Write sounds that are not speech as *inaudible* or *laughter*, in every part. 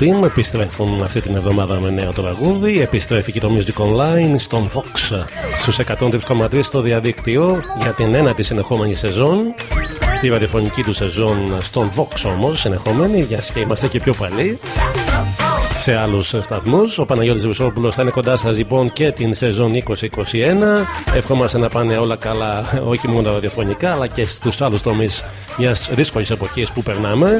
Team. Επιστρέφουν αυτή την εβδομάδα με νέο τραγούδι. Επιστρέφει και το Music Online στον Vox στους 103,3 στο διαδίκτυο για την ένατη συνεχόμενη σεζόν. Τη ραδιοφωνική του σεζόν στον Vox όμως, συνεχόμενη, για και είμαστε και πιο παλιοί σε άλλους σταθμούς. Ο Παναγιώτης Βουσόπουλος θα είναι κοντά σας λοιπόν και την σεζόν 2021. Ευχόμαστε να πάνε όλα καλά, όχι μόνο ραδιοφωνικά, αλλά και στους άλλους τομείς μιας δύσκολης εποχής που περνάμε.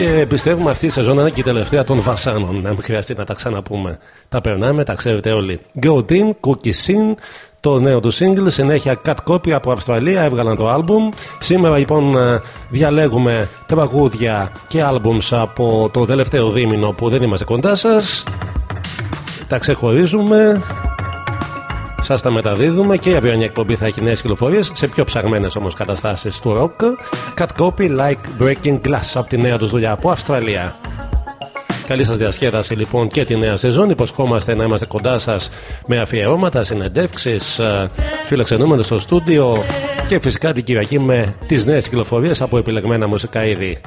Και πιστεύουμε αυτή η σεζόν είναι και η τελευταία των βασάνων. Αν χρειαστεί να τα ξαναπούμε. Τα περνάμε, τα ξέρετε όλοι. Go Team, Cookie Sin, το νέο του single. Συνέχεια Cut Copy από Αυστραλία έβγαλαν το album. Σήμερα λοιπόν ε, διαλέγουμε τραγούδια και albums από το τελευταίο δίμηνο που δεν είμαστε κοντά σας. Τα ξεχωρίζουμε. Σα τα μεταδίδουμε και η αυριανή εκπομπή θα έχει νέες κυκλοφορίες σε πιο ψαγμένες όμως καταστάσεις του rock. Cut copy like breaking glass από τη νέα τους δουλειά από Αυστραλία. Καλή σας διασκέδαση λοιπόν και τη νέα σεζόν. Υποσχόμαστε να είμαστε κοντά σας με αφιερώματα, συνεντεύξεις, ε, φιλοξενούμενο στο στούντιο και φυσικά την Κυριακή με τις νέες κυκλοφορίες από επιλεγμένα μουσικά είδη.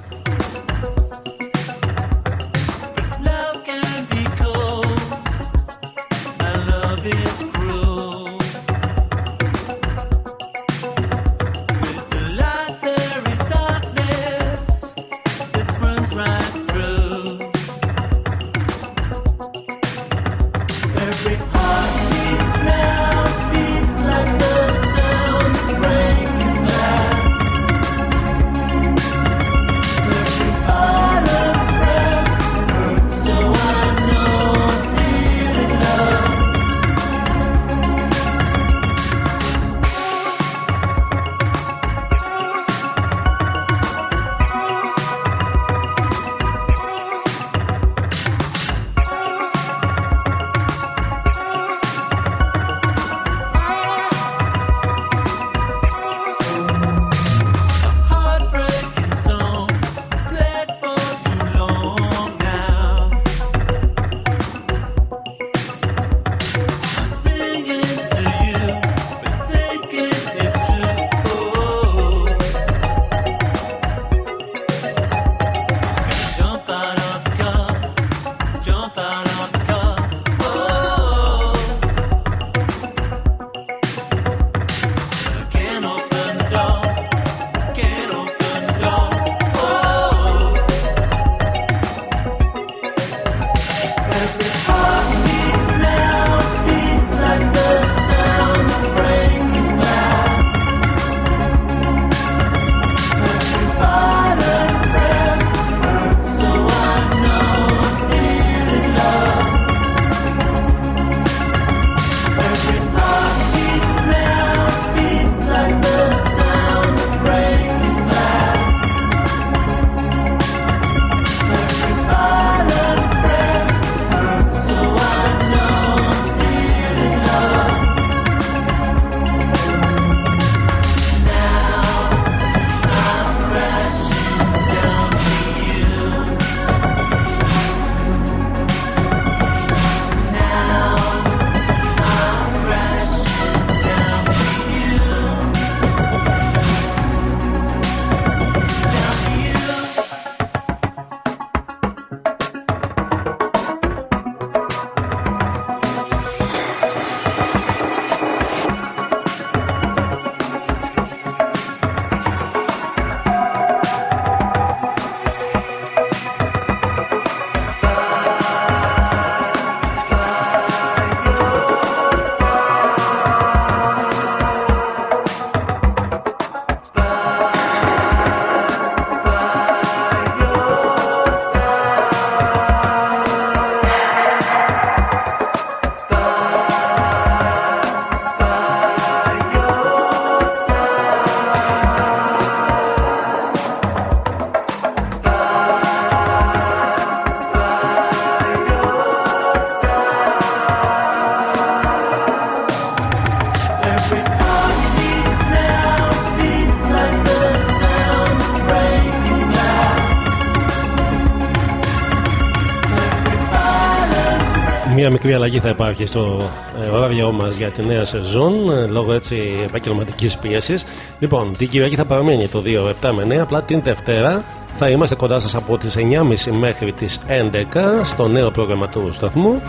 Μια μικρή αλλαγή θα υπάρχει στο ε, ωράριό μας για τη νέα σεζόν ε, λόγω έτσι επαγγελματικής πίεσης. Λοιπόν, την Κυριακή θα παραμείνει το 2 7 με 9, απλά την Δευτέρα θα είμαστε κοντά σας από τις 9.30 μέχρι τις 11 στο νέο πρόγραμμα του σταθμού.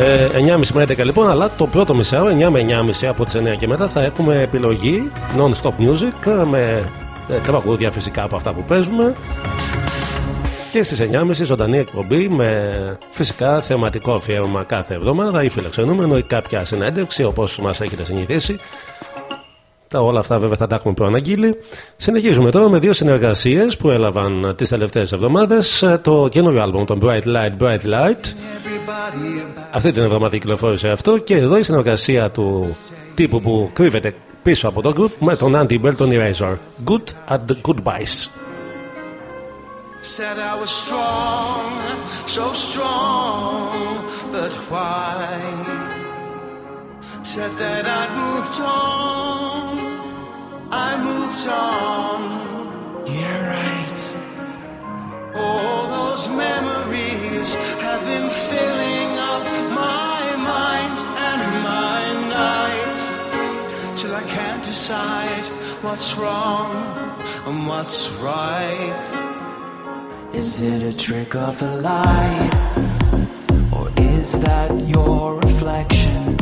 Ε, 9.30 με 11 λοιπόν, αλλά το πρώτο μισάρο, 9 με 9.30 από τις 9 και μετά, θα έχουμε επιλογή non-stop music με ε, τραγούδια φυσικά από αυτά που παίζουμε και στις 9.30 ζωντανή εκπομπή με φυσικά θεματικό αφιέρωμα κάθε εβδομάδα ή φιλοξενούμενο ή κάποια συνέντευξη όπως μας έχετε συνηθίσει τα όλα αυτά βέβαια θα τα έχουμε προαναγγείλει. Συνεχίζουμε τώρα με δύο συνεργασίες που έλαβαν τις τελευταίες εβδομάδες το καινούριο άλμπομ, το Bright Light, Bright Light. Αυτή την εβδομάδα κυκλοφόρησε αυτό και εδώ η συνεργασία του τύπου που κρύβεται πίσω από το group με τον Andy Bell, τον Eraser. Good at the Goodbyes. Said I was strong, so strong, but why? Said that I'd moved on, I moved on. Yeah, right. All those memories have been filling up my mind and my night till I can't decide what's wrong and what's right. Is it a trick of the light? Or is that your reflection?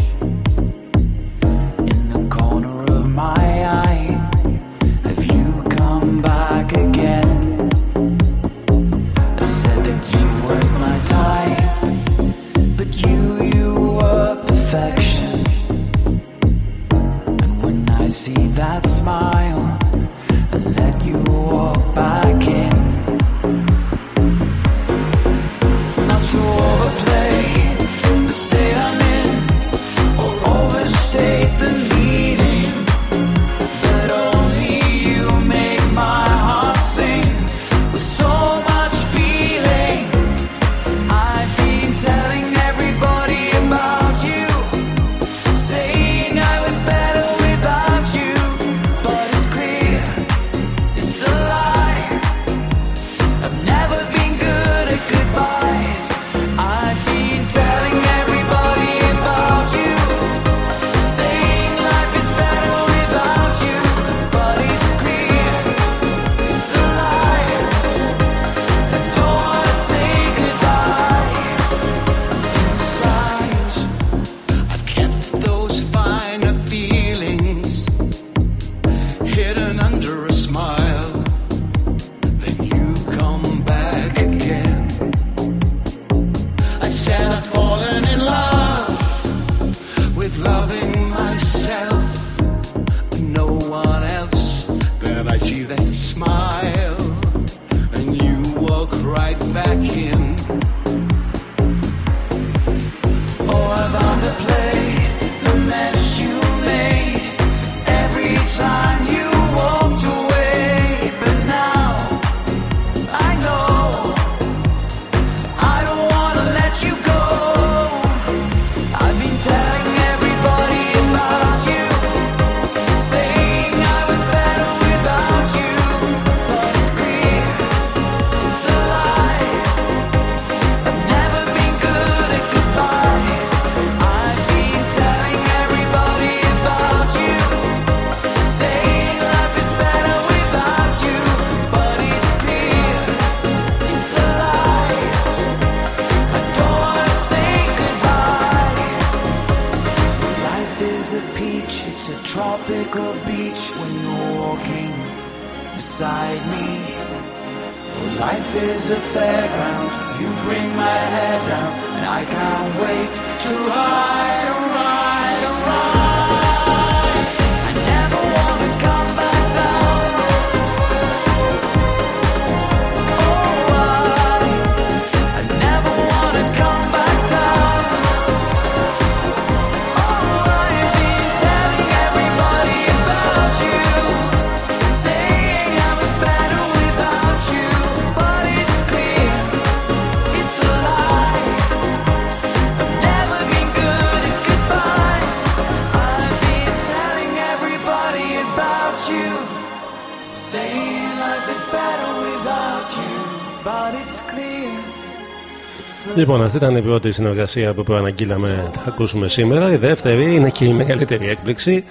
Λοιπόν, αυτή ήταν η πρώτη συνεργασία που προαναγγείλαμε να ακούσουμε σήμερα. Η δεύτερη είναι και η μεγαλύτερη έκπληξη.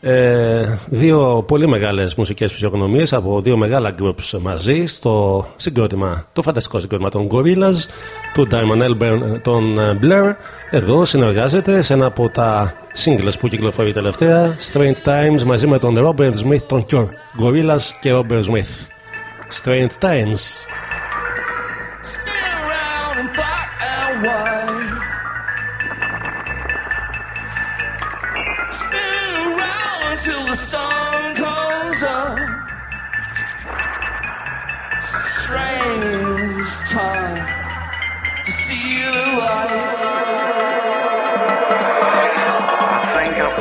Ε, δύο πολύ μεγάλες μουσικές φυσιογνωμίες από δύο μεγάλα groups μαζί στο συγκρότημα, το φανταστικό συγκρότημα των Gorillaz, του Diamond Elburn, των Blair. Εδώ συνεργάζεται σε ένα από τα singles που κυκλοφορεί τελευταία, Strange Times, μαζί με τον Robert Smith, τον Cure. Gorillaz και Robert Smith. Strange Times.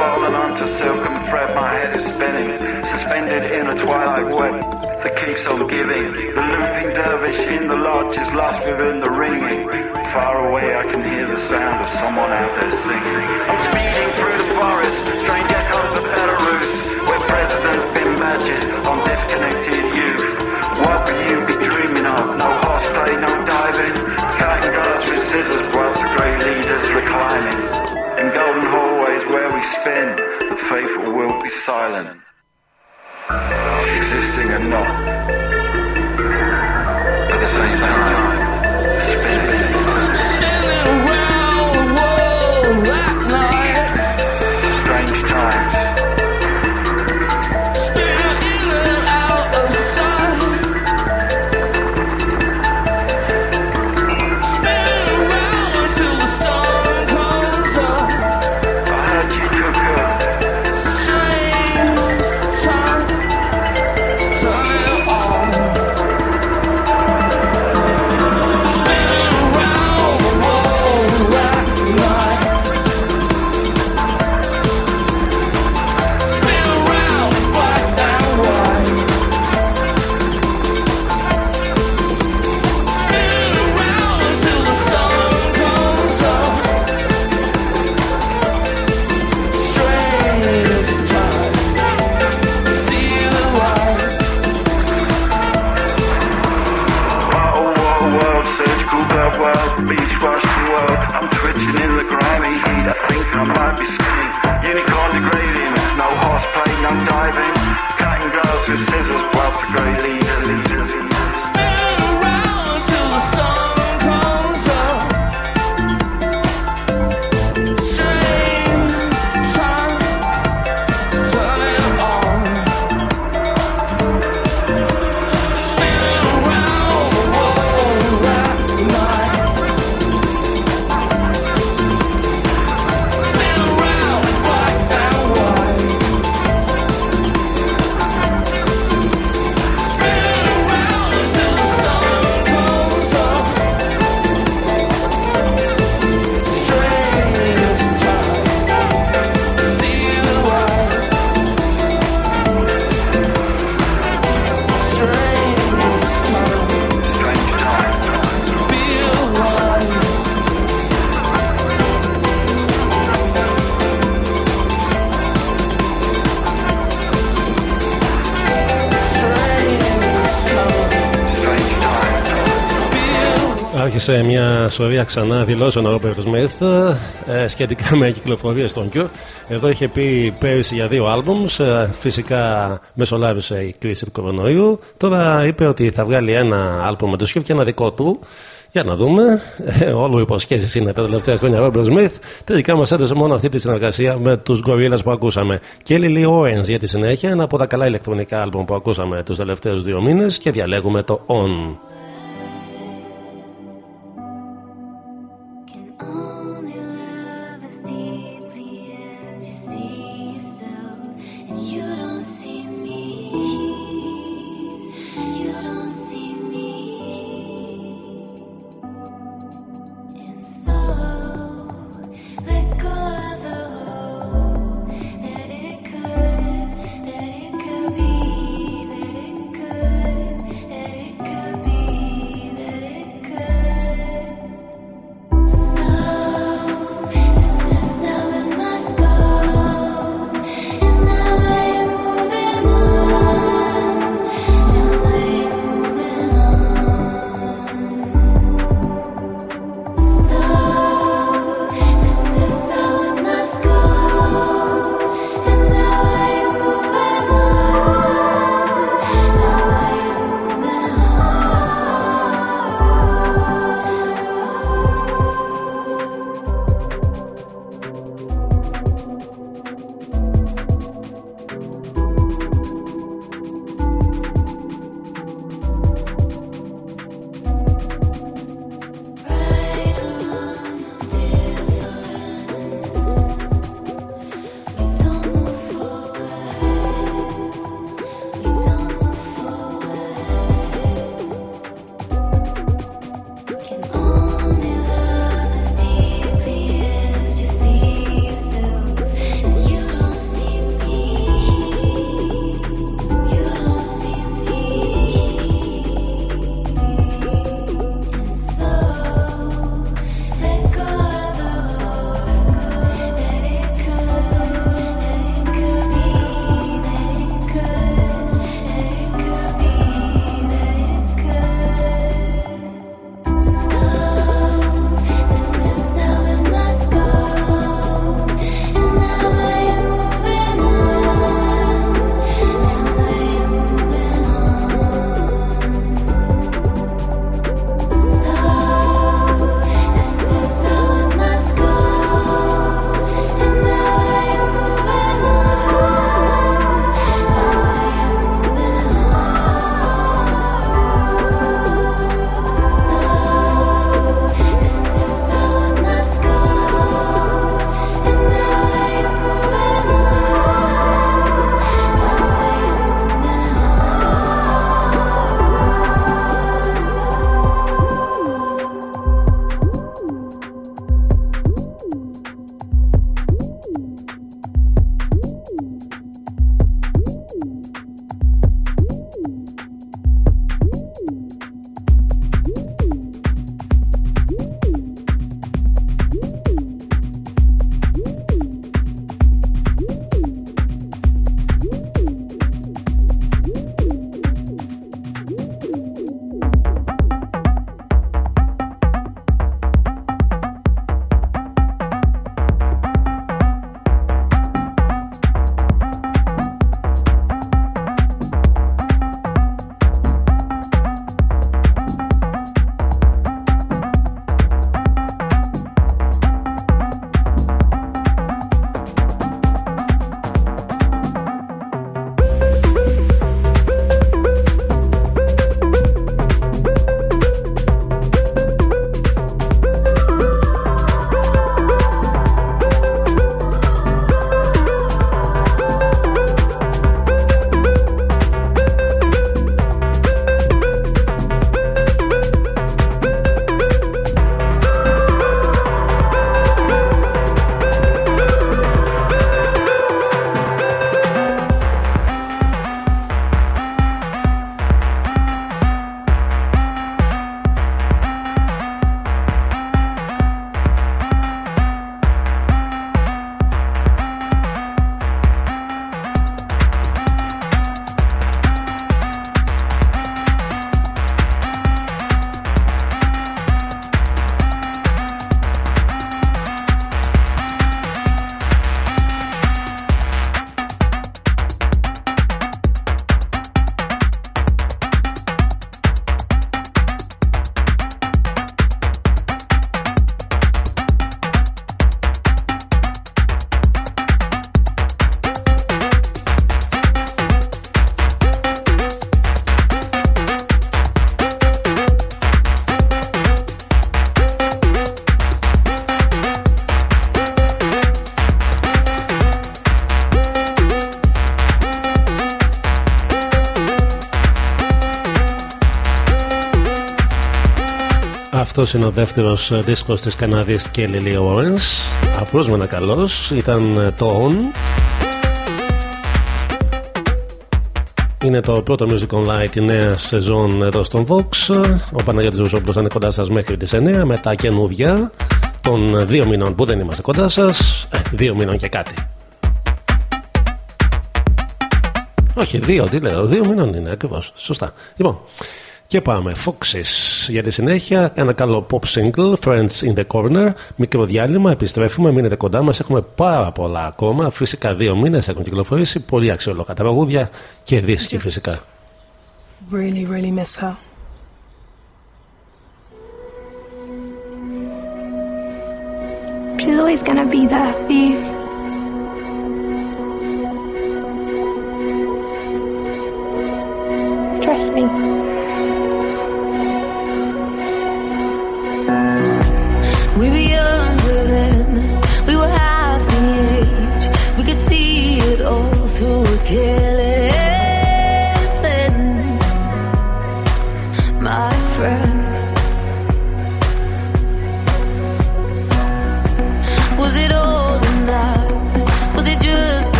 Fallen onto silk and thread, my head is spinning, suspended in a twilight web that keeps on giving. The looping dervish in the lodge is lost within the ringing. Far away I can hear the sound of someone out there singing. I'm speeding through the forest, strange echoes of Belarus, where presidents been badges on disconnected youth. What will you be dreaming of? No horseplay, no diving, cutting glass with scissors leaders reclining. In golden hallways where we spin, the faithful will be silent. Existing and not. At the same time, Άρχισε μια σωρία ξανά δηλώσεων ο Ρόμπερτ Σμιθ ε, σχετικά με κυκλοφορίες των Cure. Εδώ είχε πει πέρυσι για δύο άλμπουμς, ε, φυσικά μεσολάβησε η κρίση του κορονοϊού. Τώρα είπε ότι θα βγάλει ένα άλμπουμ με το Cure και ένα δικό του. Για να δούμε. Ε, όλο υποσχέσεις είναι τα τελευταία χρόνια ο Ρόμπερτ Σμιθ. Τελικά μας έδωσε μόνο αυτή τη συνεργασία με τους Gorillaz που ακούσαμε. Και Lily Owens για τη συνέχεια, ένα από τα καλά ηλεκτρονικά άλμπουμ που ακούσαμε τους τελευταίους δύο μήνες και διαλέγουμε το On. Αυτός είναι ο δεύτερος ε, δίσκος της Καναδή και Lily Owens. Απρόσμενα καλός, ήταν ε, το On. Είναι το πρώτο Music Online τη νέα σεζόν εδώ στον Vox. Ο Παναγιώτης Βουσόπουλος θα είναι κοντά σας μέχρι τις 9 με τα καινούργια των ε, δύο μηνών που δεν είμαστε κοντά σας. Ε, δύο μηνών και κάτι. Όχι, δύο, τι λέω, δύο μηνών είναι ακριβώς. Σωστά. Λοιπόν, και πάμε. Foxes για τη συνέχεια. Ένα καλό pop single, Friends in the Corner. Μικρό διάλειμμα, επιστρέφουμε, μείνετε κοντά μας. Έχουμε πάρα πολλά ακόμα. Φυσικά δύο μήνες έχουν κυκλοφορήσει. Πολύ αξιόλογα τα παγούδια και φυσικά. Really, really miss. She's always gonna be there for you. Trust me. Yeah.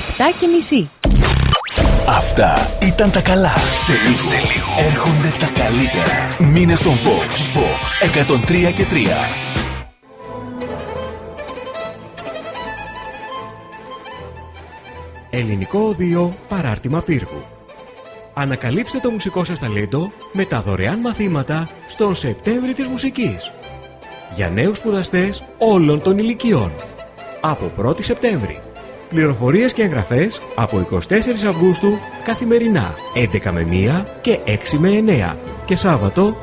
7 και μισή. Αυτά ήταν τα καλά. Σε λίγο, σε λίγο. έρχονται τα καλύτερα. Μήνε στον Fox. Fox 103 και 3. Ελληνικό Οδείο Παράρτημα Πύργου. Ανακαλύψτε το μουσικό σας ταλέντο με τα δωρεάν μαθήματα στον Σεπτέμβρη της Μουσικής. Για νέους σπουδαστές όλων των ηλικιών. Από 1η Σεπτέμβρη. Πληροφορίες και εγγραφές από 24 Αυγούστου καθημερινά 11 με 1 και 6 με 9 και Σάββατο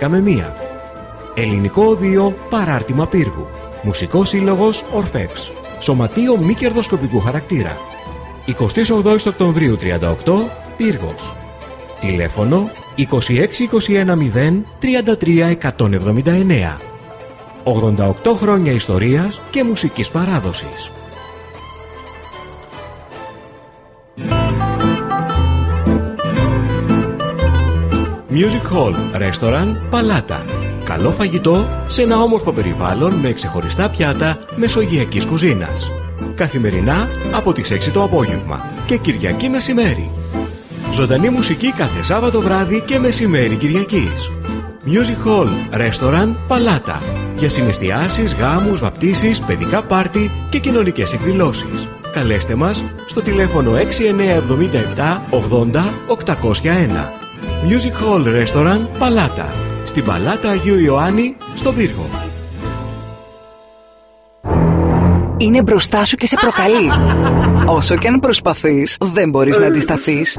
11 με 1. Ελληνικό Οδείο Παράρτημα Πύργου. Μουσικός Σύλλογος Ορφεύς. Σωματείο μη κερδοσκοπικού χαρακτήρα. 28 Οκτωβρίου 38 Πύργος. Τηλέφωνο 26210 33 179. 88 χρόνια ιστορίας και μουσικής παράδοσης. Music Hall, Restaurant, Παλάτα. Καλό φαγητό σε ένα όμορφο περιβάλλον με ξεχωριστά πιάτα μεσογειακής κουζίνας. Καθημερινά από τις 6 το απόγευμα και Κυριακή μεσημέρι. Ζωντανή μουσική κάθε Σάββατο βράδυ και μεσημέρι Κυριακής. Music Hall, Restaurant, Παλάτα. Για συναισθιάσεις, γάμους, βαπτίσεις, παιδικά πάρτι και κοινωνικές εκδηλώσεις. Καλέστε μας στο τηλέφωνο 6977 80 801. Music Hall Restaurant Παλάτα. Στην Παλάτα Αγίου Ιωάννη, στο Πύργο. είναι μπροστά σου και σε προκαλεί. *laughs* Όσο και αν προσπαθείς, δεν μπορείς να αντισταθείς.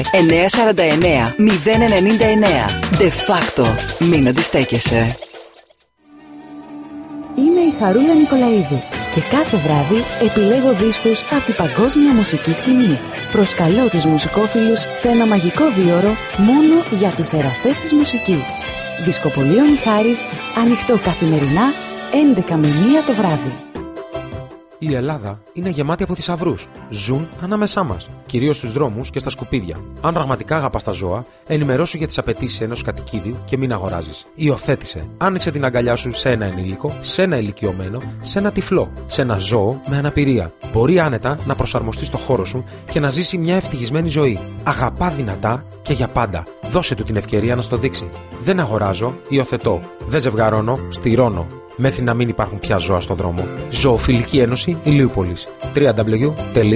949 099. De facto. Μην αντιστέκεσαι. Είμαι η Χαρούλα Νικολαίδου και κάθε βράδυ επιλέγω δίσκους από την παγκόσμια μουσική σκηνή. Προσκαλώ τους μουσικόφιλους σε ένα μαγικό δίωρο μόνο για τους εραστές της μουσικής. Δισκοπολείο Μιχάρης, ανοιχτό καθημερινά 11 με 1 το βράδυ. Η Ελλάδα είναι γεμάτη από θησαυρούς. Ζουν ανάμεσά μας, κυρίως στους δρόμους και στα σκουπίδια. Αν πραγματικά αγαπάς τα ζώα, ενημερώσου για τις απαιτήσεις ενός κατοικίδιου και μην αγοράζεις. Υιοθέτησε. Άνοιξε την αγκαλιά σου σε ένα ενήλικο, σε ένα ηλικιωμένο, σε ένα τυφλό, σε ένα ζώο με αναπηρία. Μπορεί άνετα να προσαρμοστείς στο χώρο σου και να ζήσει μια ευτυχισμένη ζωή. Αγαπά δυνατά και για πάντα. Δώσε του την ευκαιρία να στο δείξει. Δεν αγοράζω, υιοθετώ. Δεν ζευγαρώνω, στηρώνω μέχρι να μην υπάρχουν πια ζώα στο δρόμο. Ζωοφιλική Ένωση Ηλίουπολης www.zail.gr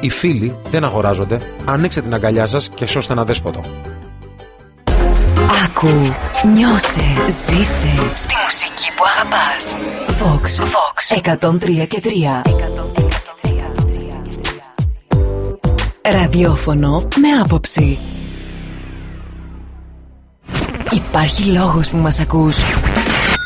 Οι φίλοι δεν αγοράζονται. Ανοίξτε την αγκαλιά σας και σώστε ένα δέσποτο. Άκου, νιώσε, ζήσε στη μουσική που αγαπάς. Vox, Vox 103 και 3. Ραδιόφωνο με άποψη. Υπάρχει λόγος που μας ακούς.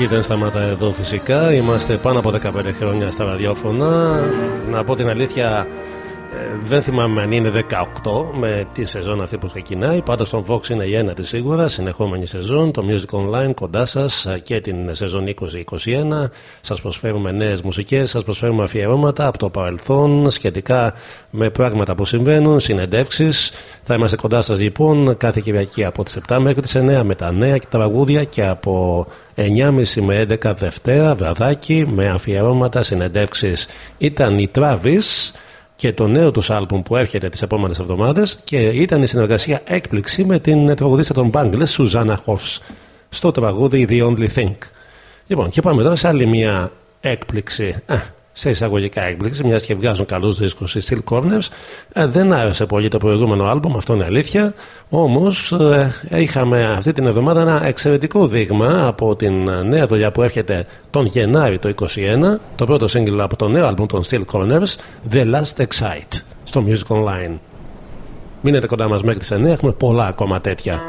Μουσική δεν σταματά εδώ φυσικά. Είμαστε πάνω από 15 χρόνια στα ραδιόφωνα. Να πω την αλήθεια, ε, δεν θυμάμαι αν είναι 18 με τη σεζόν αυτή που ξεκινάει. Πάντως στον Vox είναι η ένατη σίγουρα, συνεχόμενη σεζόν. Το Music Online κοντά σας και την σεζόν 2021. Σας προσφέρουμε νέες μουσικές, σας προσφέρουμε αφιερώματα από το παρελθόν σχετικά με πράγματα που συμβαίνουν, συνεντεύξεις. Θα είμαστε κοντά σας λοιπόν κάθε Κυριακή από τις 7 μέχρι τις 9 με τα νέα και τα τραγούδια και από 9.30 με 11 Δευτέρα βραδάκι με αφιερώματα, συνεντεύξεις. Ήταν η Travis και το νέο τους άλμπουμ που έρχεται τις επόμενες εβδομάδες και ήταν η συνεργασία έκπληξη με την τραγουδίστρια των Bangles Σουζάνα Χοφς στο τραγούδι The Only Thing. Λοιπόν και πάμε τώρα σε άλλη μια έκπληξη, α, σε εισαγωγικά έκπληξη, μιας και βγάζουν καλούς δίσκους οι Steel Corners. Ε, δεν άρεσε πολύ το προηγούμενο άλμπουμ, αυτό είναι αλήθεια. Όμως ε, είχαμε αυτή την εβδομάδα ένα εξαιρετικό δείγμα από την ε, νέα δουλειά που έρχεται τον Γενάρη το 2021, το πρώτο single από το νέο άλμπουμ των Steel Corners, The Last Excite, στο Music Online. Μείνετε κοντά μας μέχρι τις 9, έχουμε πολλά ακόμα τέτοια.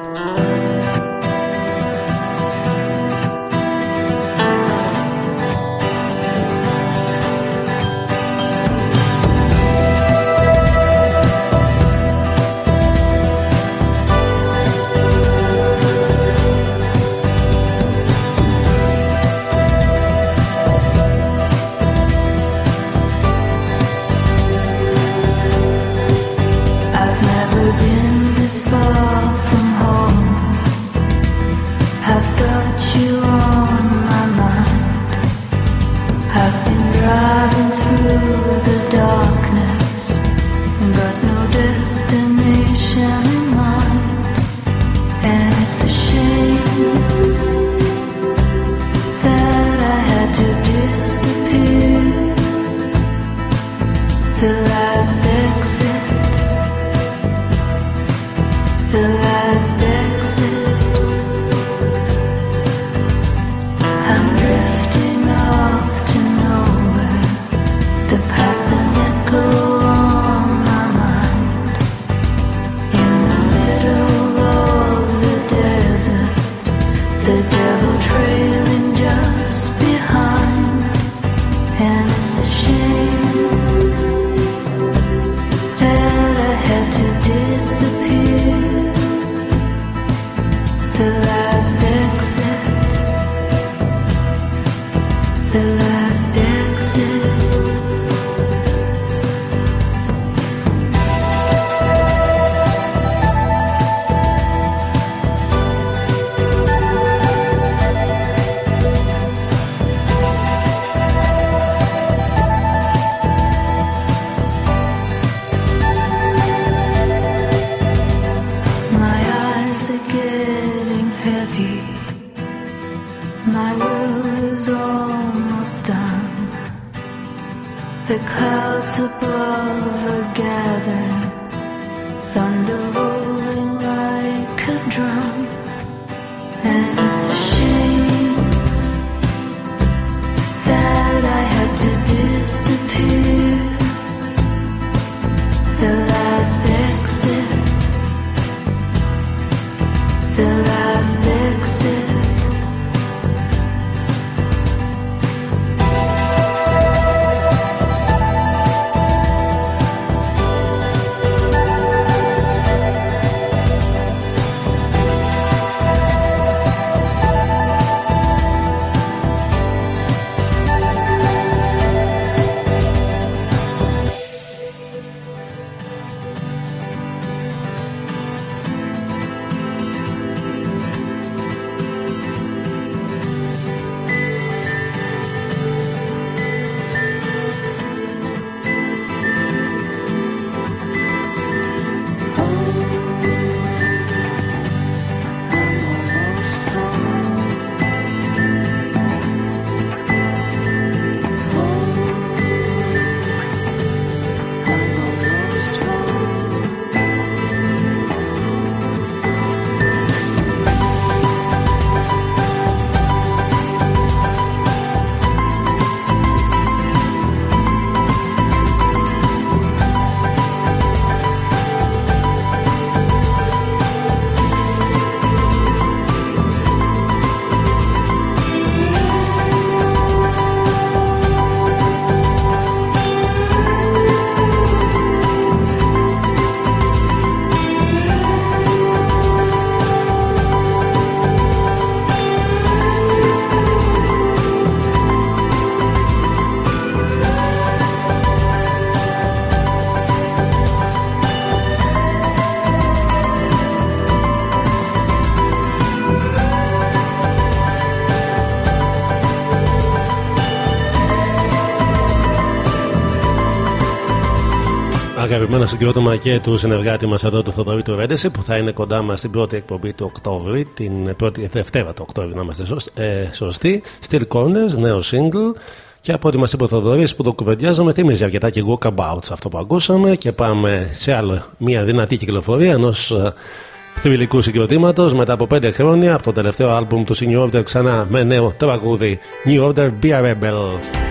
Αγαπημένο συγκρότημα και του συνεργάτη μας εδώ του Θοδωρή του Ρέντεση που θα είναι κοντά μας στην πρώτη εκπομπή του Οκτώβρη, την πρώτη Δευτέρα του Οκτώβρη, να είμαστε ε, σωστοί. Still Corners, νέο single. Και από ό,τι μας είπε ο Θοδωρής που το κουβεντιάζαμε, θυμίζει αρκετά και Walkabouts αυτό που ακούσαμε. Και πάμε σε άλλο μια δυνατή κυκλοφορία ενός θρηλυκού συγκροτήματος μετά από πέντε χρόνια από το τελευταίο άλμπουμ του Senior Order ξανά με νέο τραγούδι New Order Be a Rebel.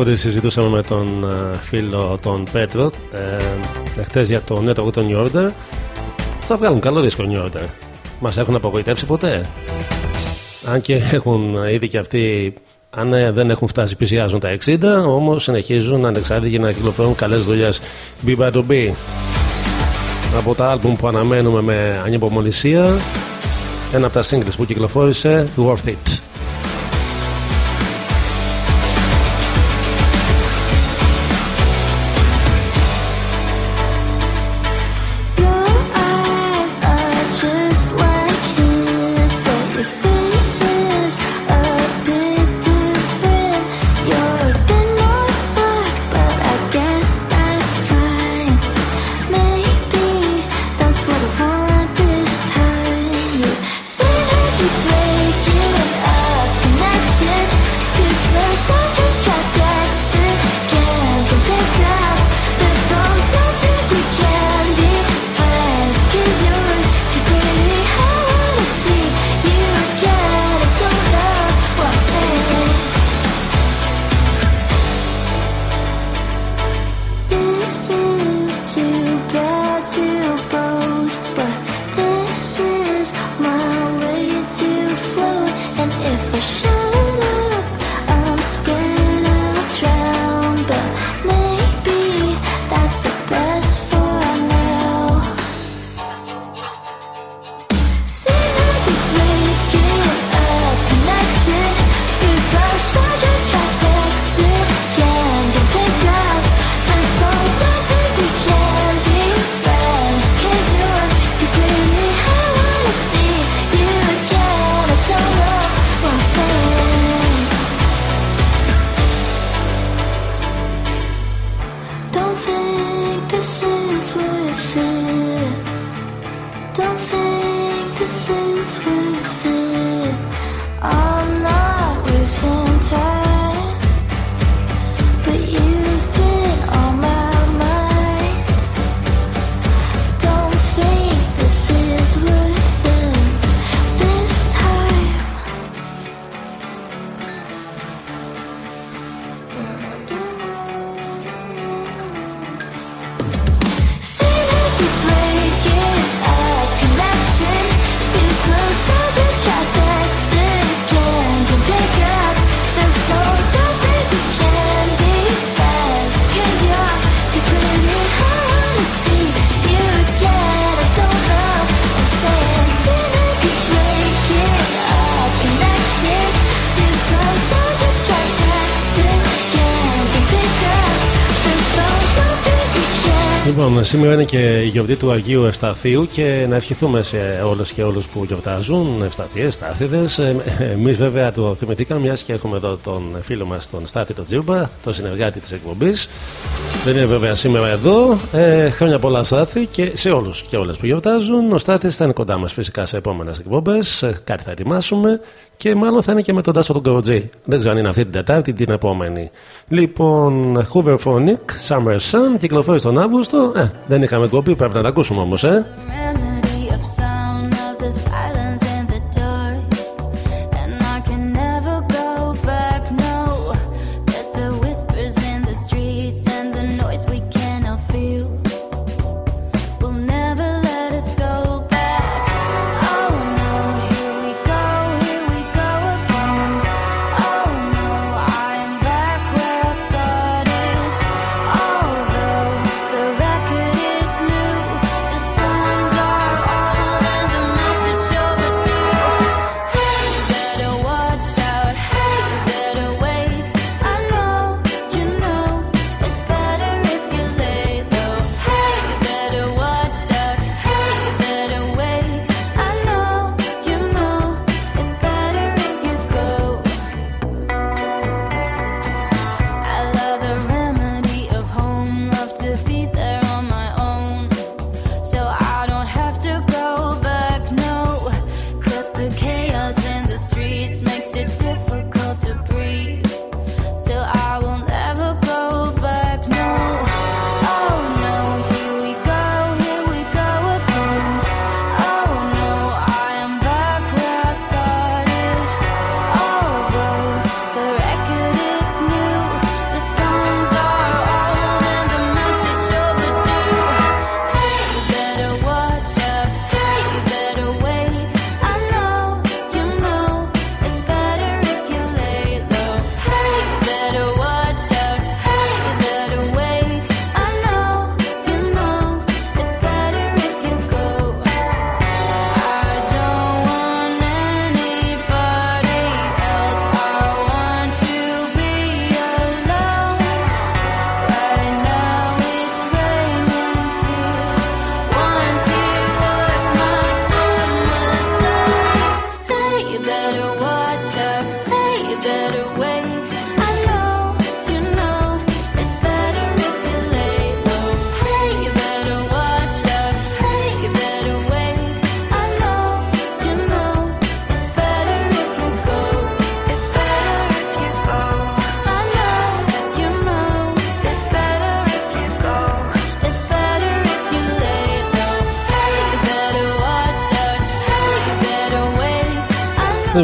Και από ό,τι συζητούσαμε με τον ε, φίλο τον Πέτρο ε, χτες για το νέο τραγούδι των New Order θα βγάλουν καλό δίσκο New Order. Μας έχουν απογοητεύσει ποτέ. Αν και έχουν ήδη και αυτοί αν ε, δεν έχουν φτάσει πλησιάζουν τα 60 όμως συνεχίζουν ανεξάρτητοι να κυκλοφορούν καλές δουλειές Be by to be από τα άλμπουμ που αναμένουμε με ανυπομονησία ένα από τα singles που κυκλοφόρησε Worth It σήμερα είναι και η γιορτή του Αγίου Ευσταθείου και να ευχηθούμε σε όλες και όλους που γιορτάζουν, Ευσταθίες, Στάθιδες. Εμείς βέβαια το θυμηθήκαμε, μιας και έχουμε εδώ τον φίλο μας, τον Στάθη τον Τζίμπα, τον συνεργάτη της εκπομπής. Δεν είναι βέβαια σήμερα εδώ. Ε, χρόνια πολλά, Στάθη, και σε όλους και όλες που γιορτάζουν. Ο Στάθης θα είναι κοντά μας φυσικά σε επόμενες εκπομπές. Κάτι θα ετοιμάσουμε και μάλλον θα είναι και με τον Τάσο τον Κοροτζή. Δεν ξέρω αν είναι αυτή την Τετάρτη ή την επόμενη. Λοιπόν, Hooverphonic, Summer Sun, κυκλοφόρησε τον Αύγουστο. Ε, δεν είχαμε κόπη, πρέπει να τα ακούσουμε όμως, ε.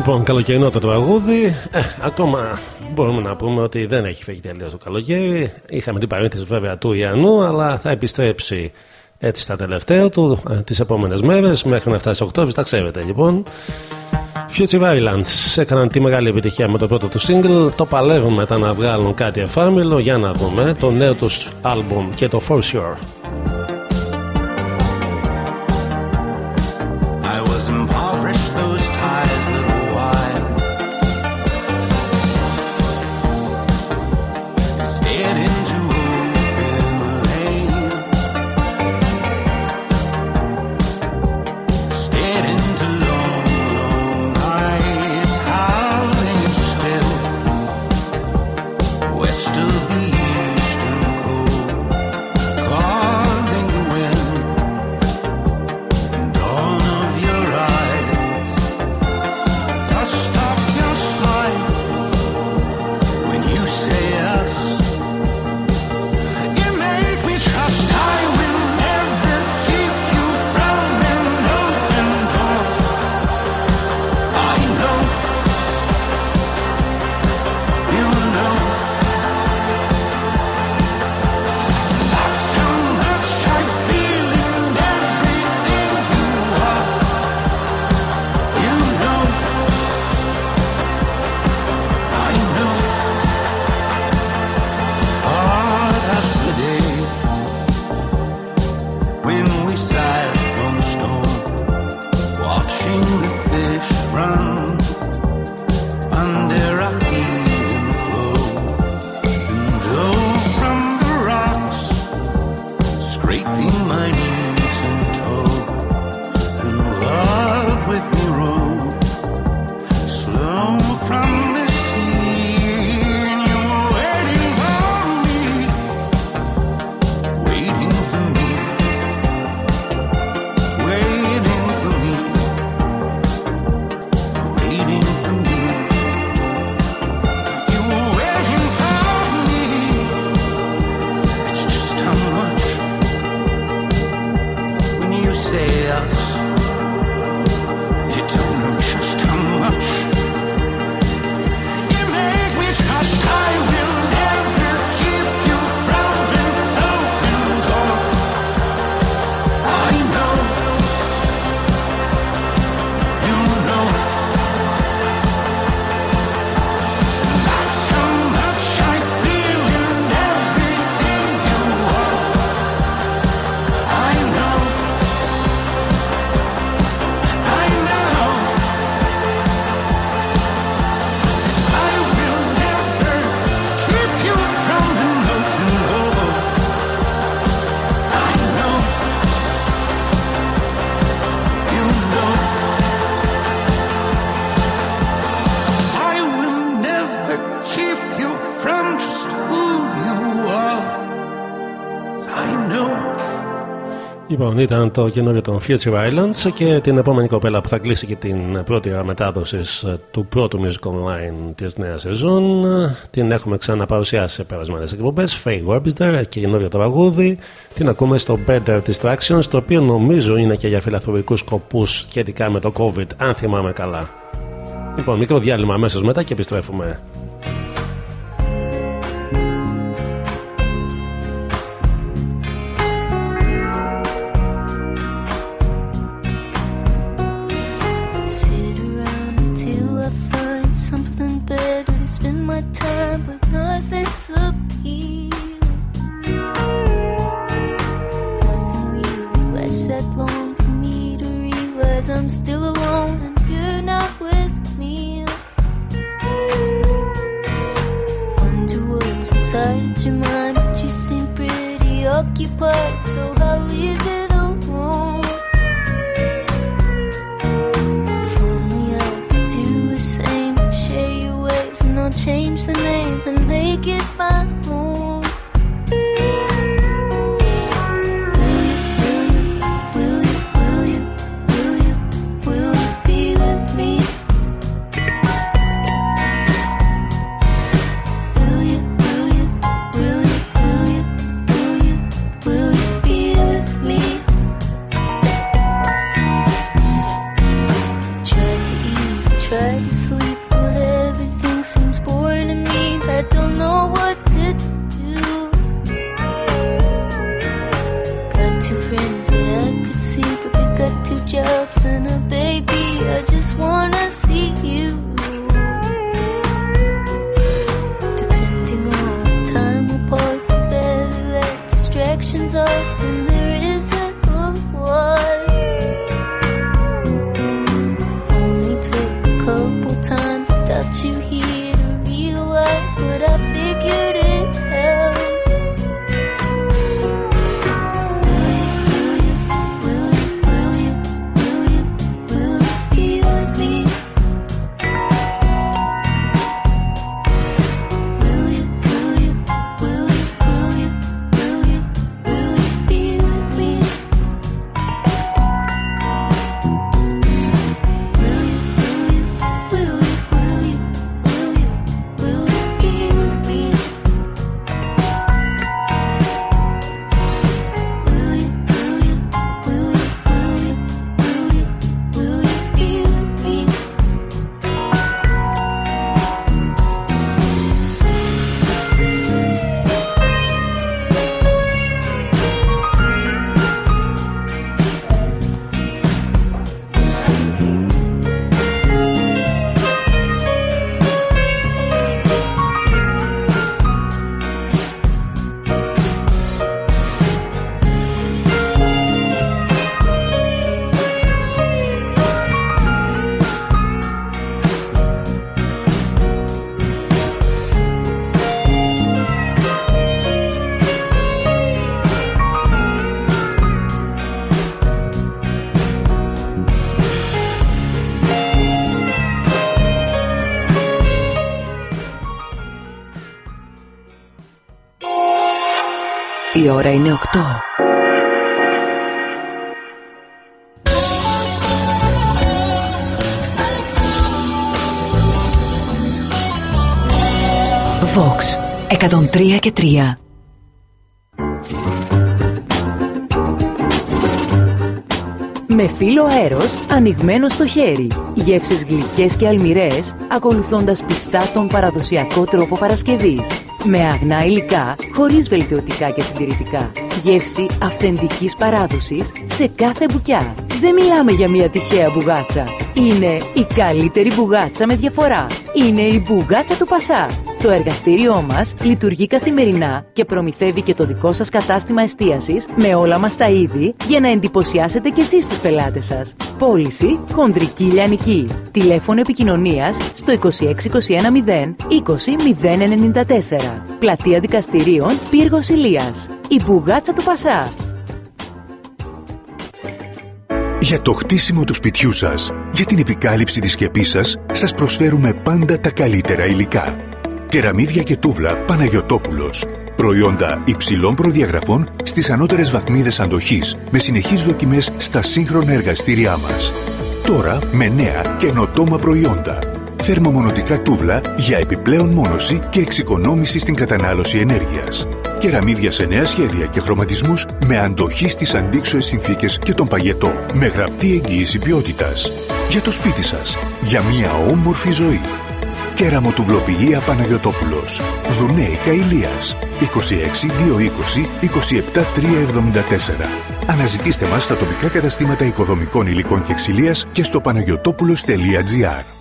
Λοιπόν, καλοκαιρινό το τραγούδι. Ε, ακόμα μπορούμε να πούμε ότι δεν έχει φύγει τελείως το καλοκαίρι. Είχαμε την παρένθεση βέβαια του Ιαννού, αλλά θα επιστρέψει έτσι στα τελευταία του ε, τις επόμενες μέρες μέχρι να φτάσει Οκτώβρη. Τα ξέρετε λοιπόν. Future Violence έκαναν τη μεγάλη επιτυχία με το πρώτο τους single. Το παλεύουν μετά να βγάλουν κάτι εφάμιλο. Για να δούμε το νέο τους album και το For Sure. Λοιπόν, ήταν το καινούριο των Future Islands και την επόμενη κοπέλα που θα κλείσει και την πρώτη ώρα μετάδοσης του πρώτου Music Online της νέας σεζόν. Την έχουμε ξαναπαρουσιάσει σε περασμένες εκπομπές. Faye Webster, καινούριο τραγούδι. Την ακούμε στο Better Distractions, το οποίο νομίζω είναι και για φιλανθρωπικού σκοπούς σχετικά με το COVID, αν θυμάμαι καλά. Λοιπόν, μικρό διάλειμμα αμέσως μετά και επιστρέφουμε. But you seem pretty occupied, so I'll leave it alone. If only I could do the same, share your ways, and I'll change the name Η ώρα είναι 8. Vox 103 και 3 Με φύλλο αέρος ανοιγμένο στο χέρι. Γεύσεις γλυκές και αλμυρές, ακολουθώντας πιστά τον παραδοσιακό τρόπο Παρασκευής. Με αγνά υλικά, χωρίς βελτιωτικά και συντηρητικά. Γεύση αυθεντικής παράδοσης σε κάθε μπουκιά. Δεν μιλάμε για μια τυχαία μπουγάτσα. Είναι η καλύτερη μπουγάτσα με διαφορά. Είναι η μπουγάτσα του Πασά. Το εργαστήριό μας λειτουργεί καθημερινά και προμηθεύει και το δικό σας κατάστημα εστίασης με όλα μας τα είδη για να εντυπωσιάσετε και εσείς τους πελάτες σας. Πώληση χοντρική λιανική. Τηλέφωνο επικοινωνίας στο 26210 20094. Πλατεία Δικαστηρίων Πύργος Ηλίας. Η Μπουγάτσα του Πασά. Για το χτίσιμο του σπιτιού σας, για την επικάλυψη της σκεπής σας, σας προσφέρουμε πάντα τα καλύτερα υλικά. Κεραμίδια και τούβλα Παναγιωτόπουλος. Προϊόντα υψηλών προδιαγραφών στις ανώτερες βαθμίδες αντοχής, με συνεχείς δοκιμές στα σύγχρονα εργαστήριά μας. Τώρα με νέα καινοτόμα προϊόντα. Θερμομονωτικά τούβλα για επιπλέον μόνωση και εξοικονόμηση στην κατανάλωση ενέργειας. Κεραμίδια σε νέα σχέδια και χρωματισμούς με αντοχή στις αντίξωες συνθήκες και τον παγετό. Με γραπτή εγγύηση ποιότητας. Για το σπίτι σας. Για μια όμορφη ζωή. Κεραμοτουβλοποιία Παναγιωτόπουλος. Δουνέικα Ηλίας. 26 220 27 374. Αναζητήστε μας στα τοπικά καταστήματα οικοδομικών υλικών και ξυλίας και στο παναγιωτόπουλος.gr.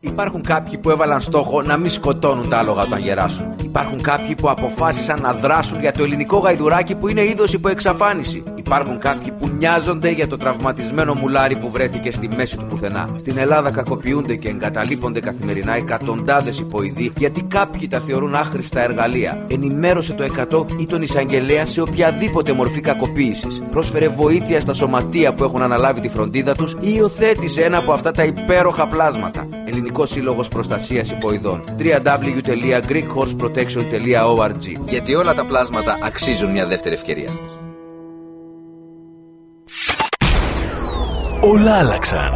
Υπάρχουν κάποιοι που έβαλαν στόχο να μην σκοτώνουν τα άλογα όταν γεράσουν. Υπάρχουν κάποιοι που αποφάσισαν να δράσουν για το ελληνικό γαϊδουράκι που είναι είδος υπό εξαφάνιση. Υπάρχουν κάποιοι που νοιάζονται για το τραυματισμένο μουλάρι που βρέθηκε στη μέση του πουθενά. Στην Ελλάδα κακοποιούνται και εγκαταλείπονται καθημερινά εκατοντάδες υποειδή γιατί κάποιοι τα θεωρούν άχρηστα εργαλεία. Ενημέρωσε το 100 ή τον εισαγγελέα σε οποιαδήποτε μορφή κακοποίησης. Πρόσφερε βοήθεια στα σωματεία που έχουν αναλάβει τη φροντίδα τους ή υιοθέτησε ένα από αυτά τα υπέροχα πλάσματα. Ελληνικό Σύλλογος Προστασίας Υποειδών. www.greekhorseprotection.org Γιατί όλα τα πλάσματα αξίζουν μια δεύτερη ευκαιρία. Όλα άλλαξαν.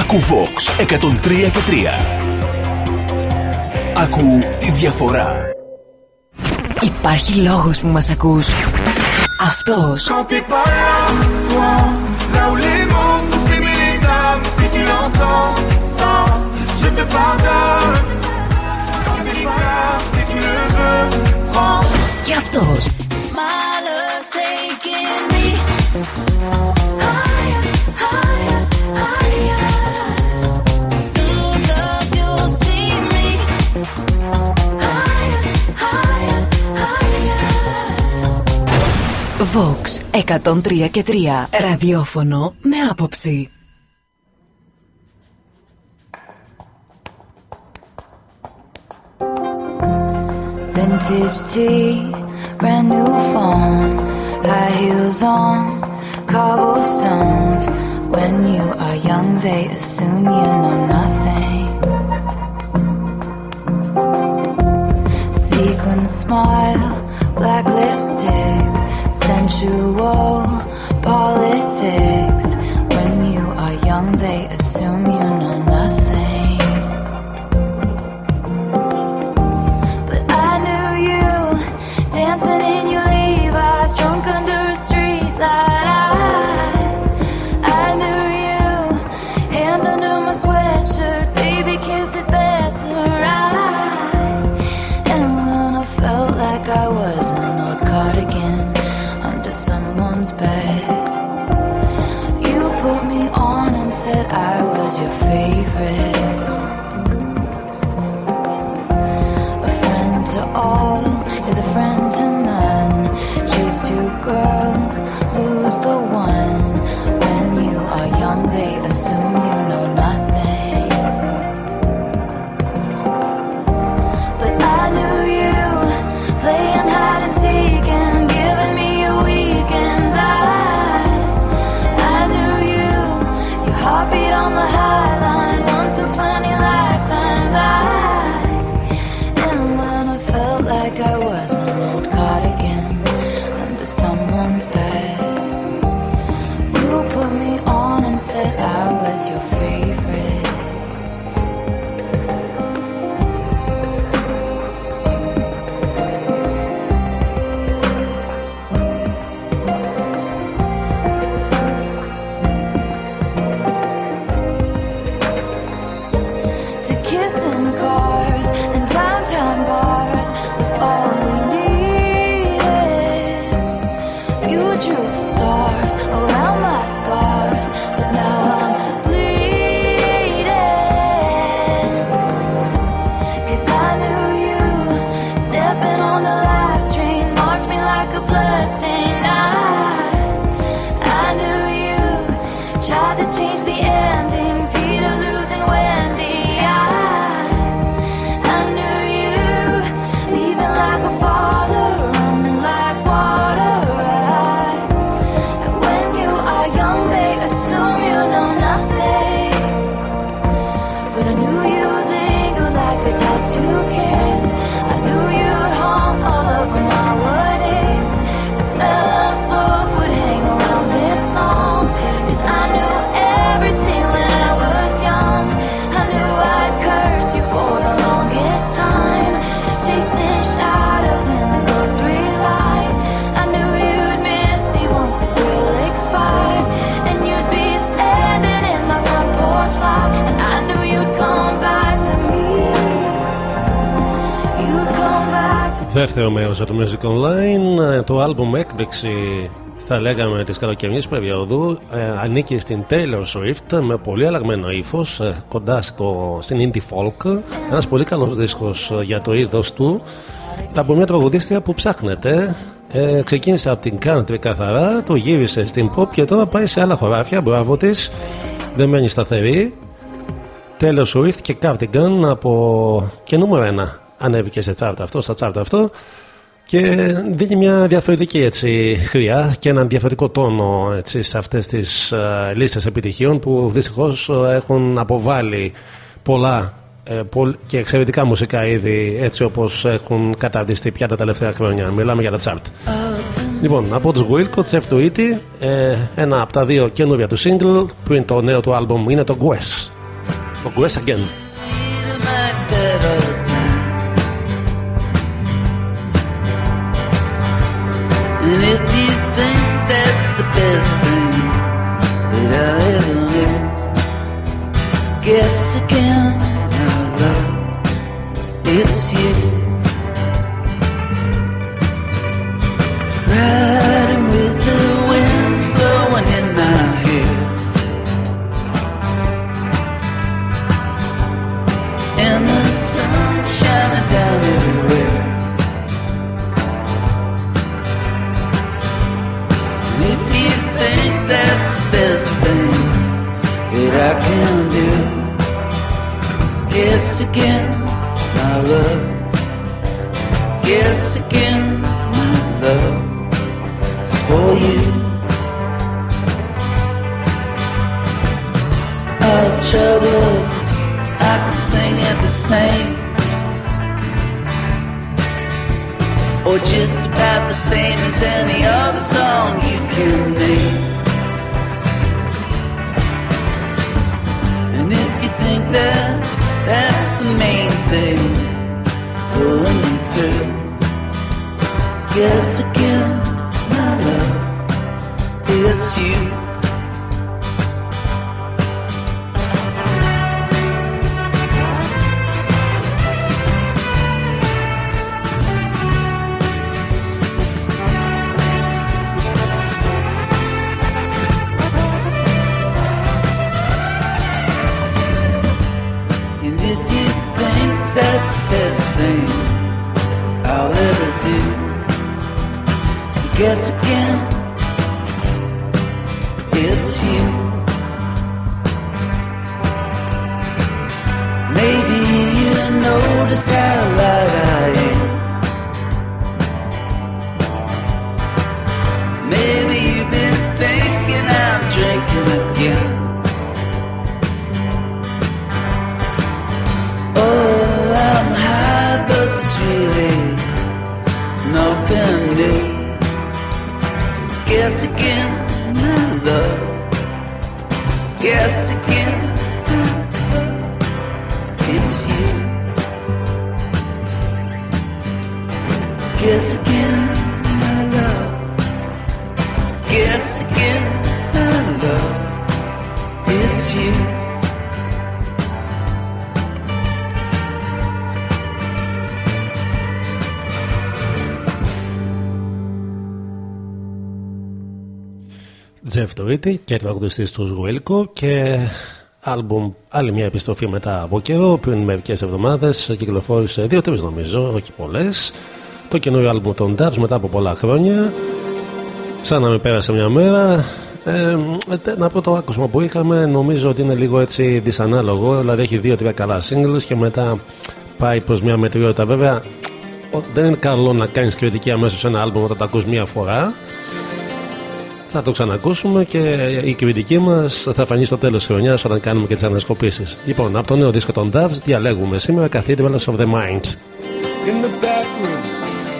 Ακού Vox 103 και 3. Ακού τη διαφορά. Υπάρχει λόγος που μας ακούς. Αυτός. Quand t'es pas là, toi, là où les Si tu l'entends, ça, je te pardonne. Quand t'es pas, si tu le veux, prends. Και αυτός. My love's taking me higher, higher, higher. New love, you'll see me higher, higher, higher. Vox 103 και 3 ραδιόφωνο με άποψη. Vintage tea, brand new phone, high heels on, cobblestones. When you are young, they assume you know nothing. Sequin smile, black lipstick, sensual politics. When you are young, they assume you know nothing. Δεύτερο μέρος από το Music Online, ε, το album έκπληξη θα λέγαμε της καλοκαιρινής περίοδου ε, ανήκει στην Taylor Swift με πολύ αλλαγμένο ύφος, κοντά στο, στην indie folk. Ένας πολύ καλός δίσκος για το είδος του. Από μια τραγουδίστρια που ψάχνεται. Ε, ξεκίνησε από την country καθαρά, το γύρισε στην pop και τώρα πάει σε άλλα χωράφια. Μπράβο της, δεν μένει σταθερή. Taylor Swift και Cardigan από και νούμερο ένα ανέβηκε σε τσάρτα αυτό, στα τσάρτα αυτό και δίνει μια διαφορετική έτσι, χρειά και έναν διαφορετικό τόνο έτσι, σε αυτές τις uh, λίστες επιτυχίων που δυστυχώς ε, έχουν αποβάλει πολλά ε, πολ- και εξαιρετικά μουσικά είδη έτσι όπως έχουν καταρτιστεί πια τα τελευταία χρόνια. Μιλάμε για τα τσάρτ. Λοιπόν, από τους Wilco, Jeff Tweety, ε, ένα από τα δύο καινούργια του single πριν το νέο του άλμπομ είναι το Guess. Το Guess Again. And if you think that's the best thing that I ever did, guess again. Can do, guess again, my love. Guess again, my love. It's for you. Our trouble, I can sing it the same. Or just about the same as any other song you can name. That that's the main thing. Pulling me through, guess again, my love, it's you. Guess Jeff Tweedy και τραγουδιστής του Wilco και άλμπουμ, άλλη μια επιστροφή μετά από καιρό πριν μερικές εβδομάδες κυκλοφόρησε δύο-τρεις νομίζω, όχι πολλές. Το καινούριο άλμπουμ των Dubs μετά από πολλά χρόνια. Σαν να με πέρασε μια μέρα. Ε, να πω το άκουσμα που είχαμε νομίζω ότι είναι λίγο έτσι δυσανάλογο δηλαδή έχει δύο-τρία καλά singles και μετά πάει προς μια μετριότητα. Βέβαια ο- δεν είναι καλό να κάνεις κριτική αμέσως σε ένα άλμπουμ όταν το ακούς μία φορά θα το ξανακούσουμε και η κριτική μας θα φανεί στο τέλος της χρονιάς όταν κάνουμε και τις ανασκοπήσεις. Λοιπόν, από το νέο δίσκο των Doves διαλέγουμε σήμερα Cathedrals of the Minds. in the back room.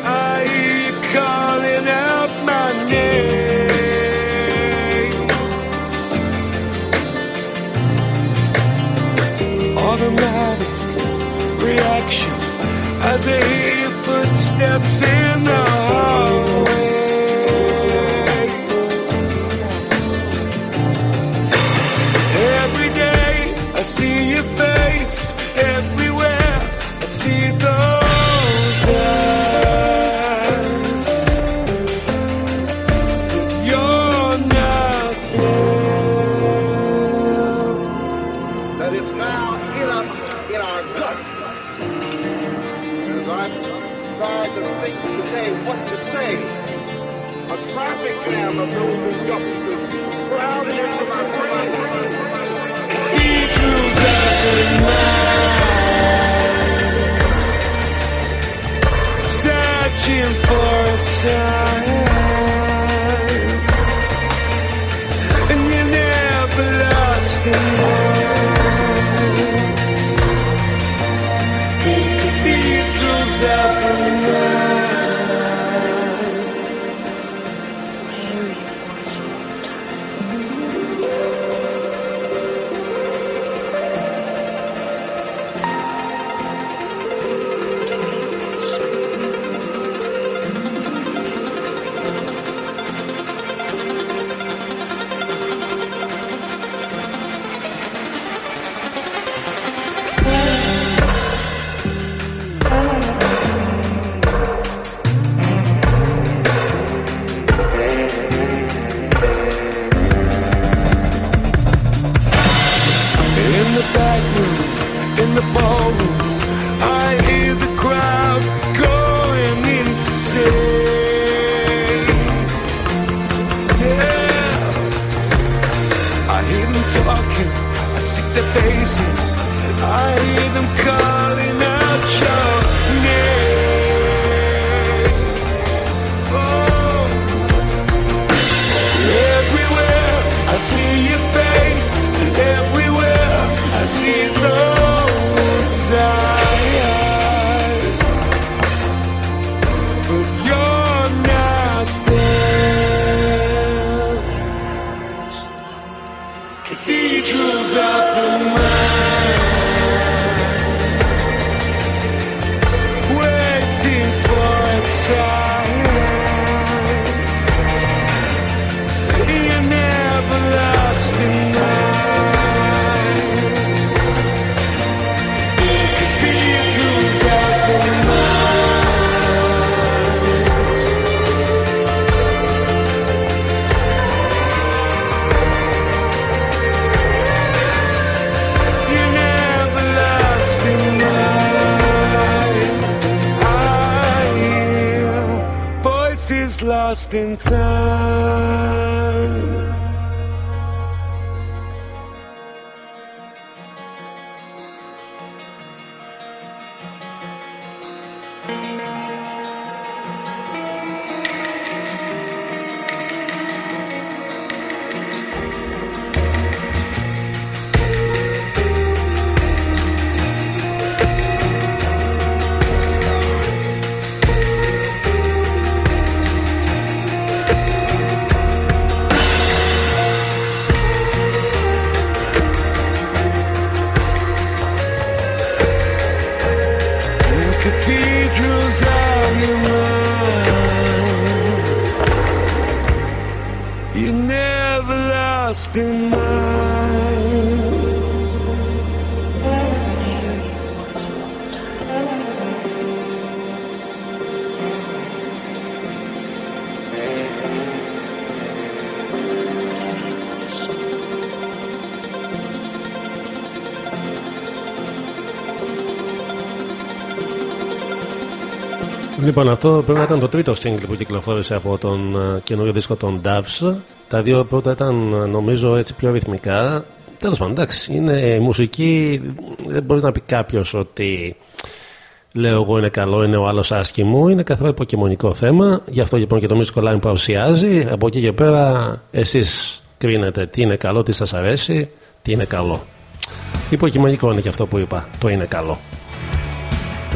I hear you calling out my name. Automatic reaction as I hear your footsteps in the time. In time. Λοιπόν, αυτό πρέπει να ήταν το τρίτο single που κυκλοφόρησε από τον ε, καινούριο δίσκο των Doves. Τα δύο πρώτα ήταν ε, νομίζω έτσι πιο ρυθμικά. Τέλος πάντων, εντάξει, είναι μουσική. Δεν μπορείς να πει κάποιος ότι λέω εγώ είναι καλό, είναι ο άλλος άσχημο. Είναι καθαρά υποκειμονικό θέμα. Γι' αυτό λοιπόν και το Music Online παρουσιάζει. Από εκεί και πέρα εσείς κρίνετε τι είναι καλό, τι σας αρέσει, τι είναι καλό. Υποκειμονικό είναι και αυτό που είπα. Το είναι καλό.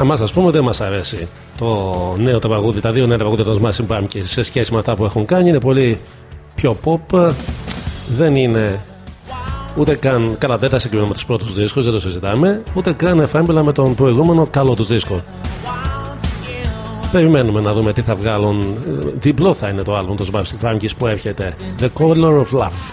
Να μας ας πούμε δεν μας αρέσει το νέο τραγούδι, τα δύο νέα τραγούδια των Smashing Pumpkins σε σχέση με αυτά που έχουν κάνει. Είναι πολύ πιο pop. Δεν είναι ούτε καν, καλά δεν τα συγκρίνουμε με τους πρώτους δίσκους δεν το συζητάμε. Ούτε καν εφάμπελα με τον προηγούμενο καλό τους δίσκο. Περιμένουμε να δούμε τι θα βγάλουν. Διπλό θα είναι το άλμπομ των Smashing Pumpkins που έρχεται. The Color of Love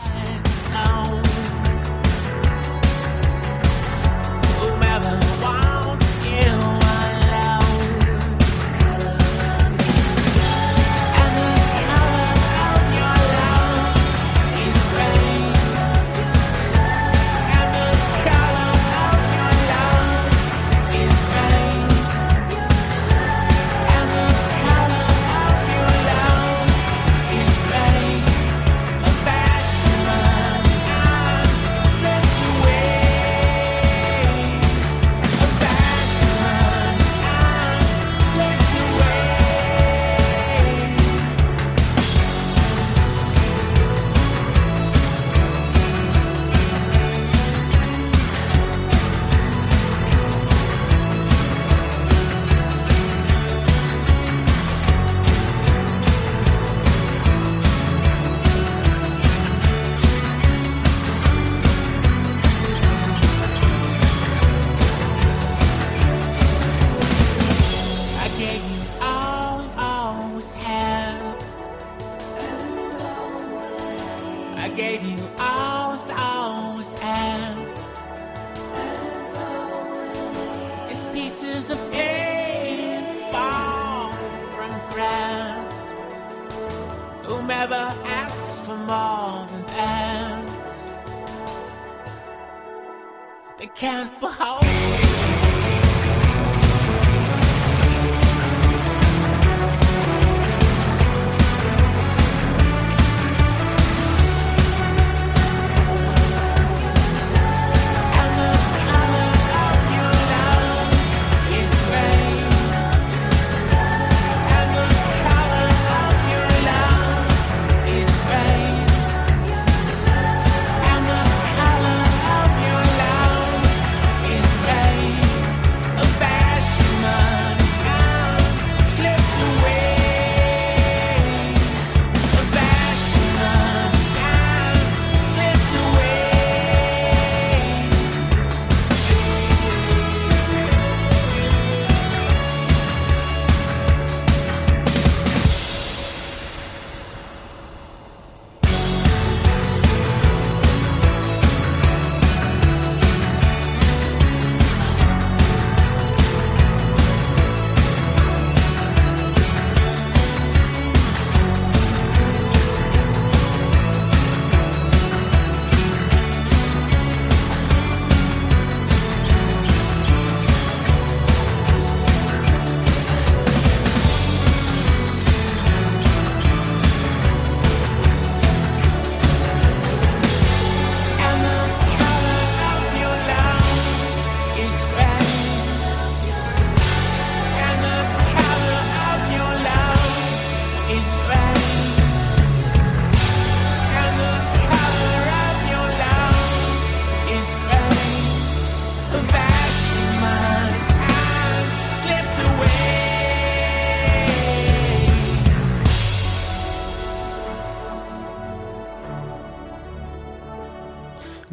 can't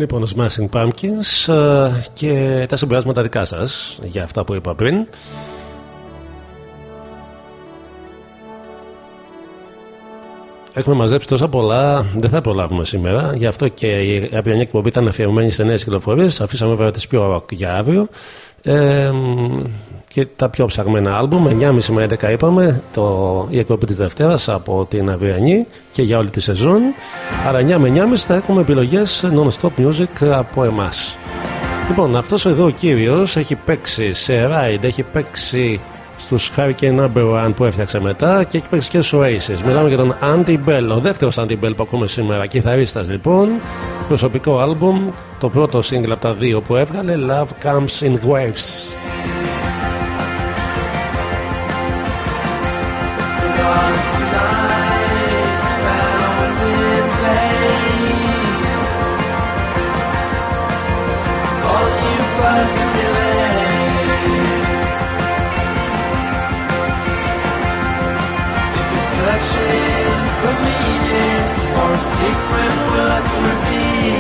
Λοιπόν, ο Smashing Pumpkins ε, και τα συμπεράσματα δικά σας για αυτά που είπα πριν. Έχουμε μαζέψει τόσα πολλά, δεν θα προλάβουμε σήμερα. Γι' αυτό και η αυριανή εκπομπή ήταν αφιερωμένη σε νέες κυκλοφορίες. Αφήσαμε βέβαια τις πιο rock για αύριο. Ε, και τα πιο ψαγμένα άλμπουμ 9.30 με 11 είπαμε το, η εκπομπή της Δευτέρας από την Αυριανή και για όλη τη σεζόν. Άρα 9 με 9.30 θα έχουμε επιλογές non-stop music από εμάς. Λοιπόν αυτός εδώ ο κύριος έχει παίξει σε ride έχει παίξει στους Hurricane Number One που έφτιαξε μετά και έχει παίξει και στους Oasis. Μιλάμε για τον Andy Bell ο δεύτερος Andy Bell που ακούμε σήμερα κιθαρίστας λοιπόν. Προσωπικό άλμπουμ το πρώτο single από τα δύο που έβγαλε Love Comes in Waves Revealing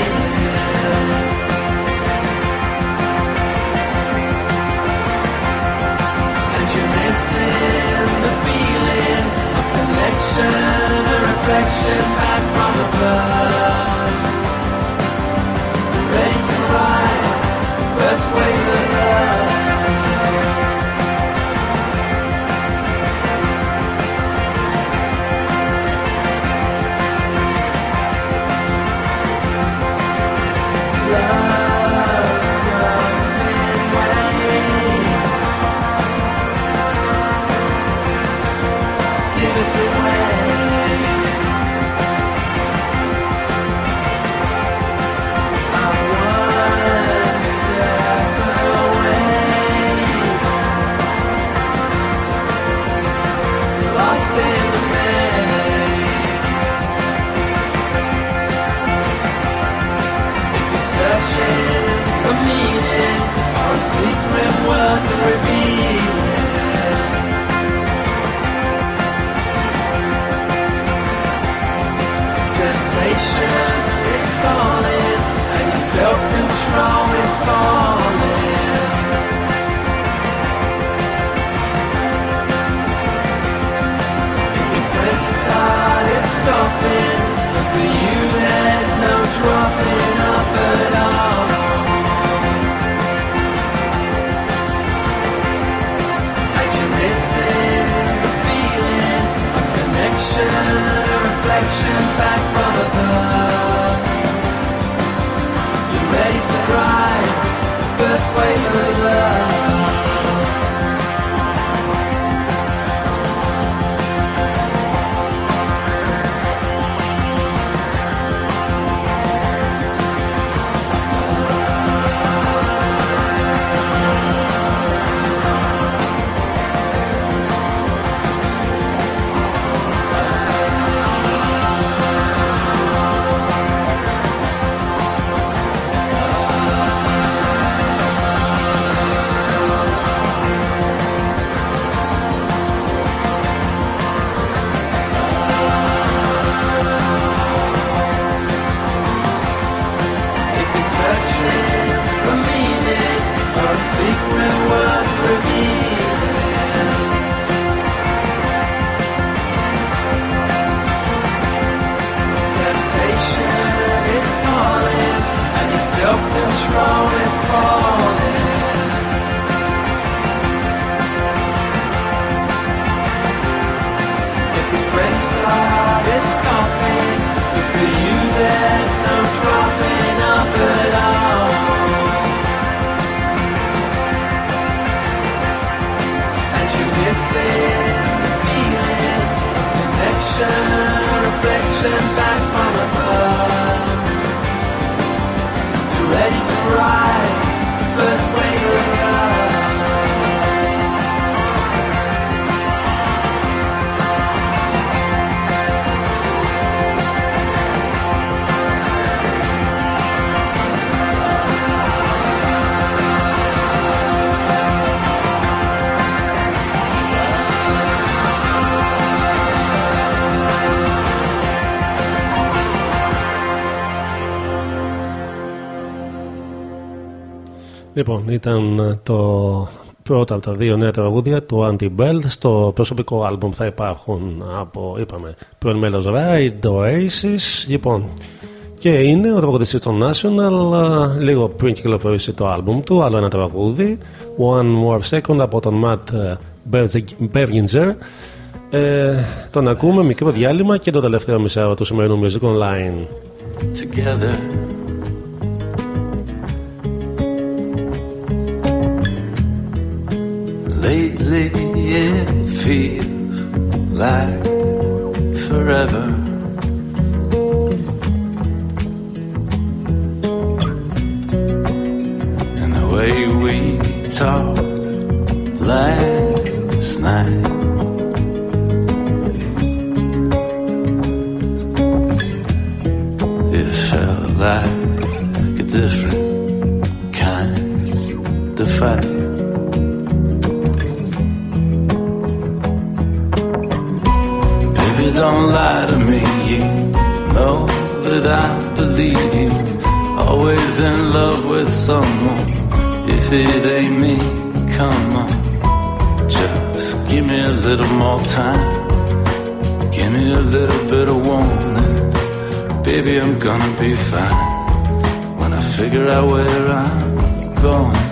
And you're missing the feeling of connection, a reflection back from above. Λοιπόν, ήταν το πρώτο από τα δύο νέα τραγούδια του Anti-Belt. Στο προσωπικό άλμπουμ θα υπάρχουν από, είπαμε, πρώην μέλος Ride, Oasis. Λοιπόν, και είναι ο τραγουδιστής των National, α, λίγο πριν κυκλοφορήσει το άλμπουμ του, άλλο ένα τραγούδι, One More Second από τον Matt ε, Berginger. Ε, τον ακούμε, μικρό διάλειμμα και το τελευταίο μισάωρο του σημερινού Music Online. together. Lately, it feels like forever. And the way we talked last night. It felt like a different kind of fight. Don't lie to me. You know that I believe you. Always in love with someone. If it ain't me, come on. Just give me a little more time. Give me a little bit of warning. Baby, I'm gonna be fine when I figure out where I'm going.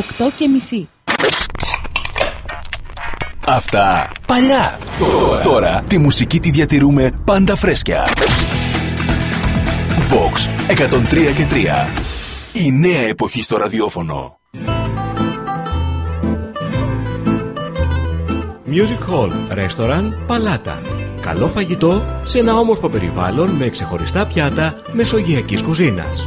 8 και μισή. Αυτά παλιά. Τώρα. Τώρα τη μουσική τη διατηρούμε πάντα φρέσκια. Vox 103 και 3. Η νέα εποχή στο ραδιόφωνο. Music Hall, Restaurant, Παλάτα. Καλό φαγητό σε ένα όμορφο περιβάλλον με ξεχωριστά πιάτα μεσογειακής κουζίνας.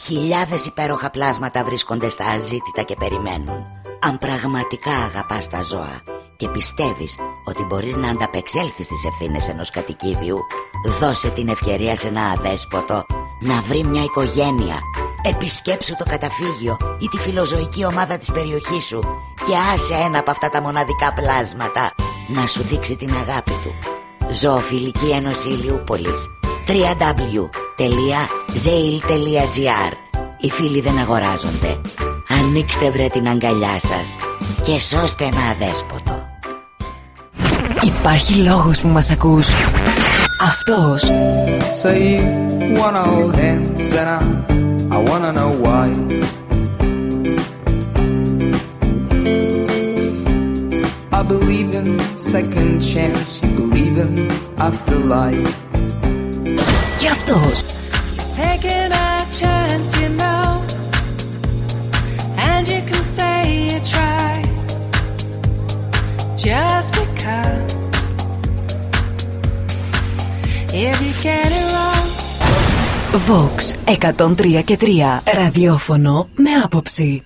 χιλιάδες υπέροχα πλάσματα βρίσκονται στα αζήτητα και περιμένουν. Αν πραγματικά αγαπάς τα ζώα και πιστεύεις ότι μπορείς να ανταπεξέλθεις στις ευθύνες ενός κατοικίδιου, δώσε την ευκαιρία σε ένα αδέσποτο να βρει μια οικογένεια. Επισκέψου το καταφύγιο ή τη φιλοζωική ομάδα της περιοχής σου και άσε ένα από αυτά τα μοναδικά πλάσματα να σου δείξει την αγάπη του. Ζωοφιλική Ένωση Ηλιούπολης www.zail.gr Οι φίλοι δεν αγοράζονται. Ανοίξτε βρε την αγκαλιά σας και σώστε ένα αδέσποτο. Υπάρχει λόγος που μας ακούς. Αυτός. So you wanna hold hands and I, I wanna know why. I believe in second chance, you believe in afterlife. Και αυτός. Taking a chance, you know, and you can say you tried just because. If you get it wrong, Vox 103 και 3. Ραδιόφωνο με άποψη.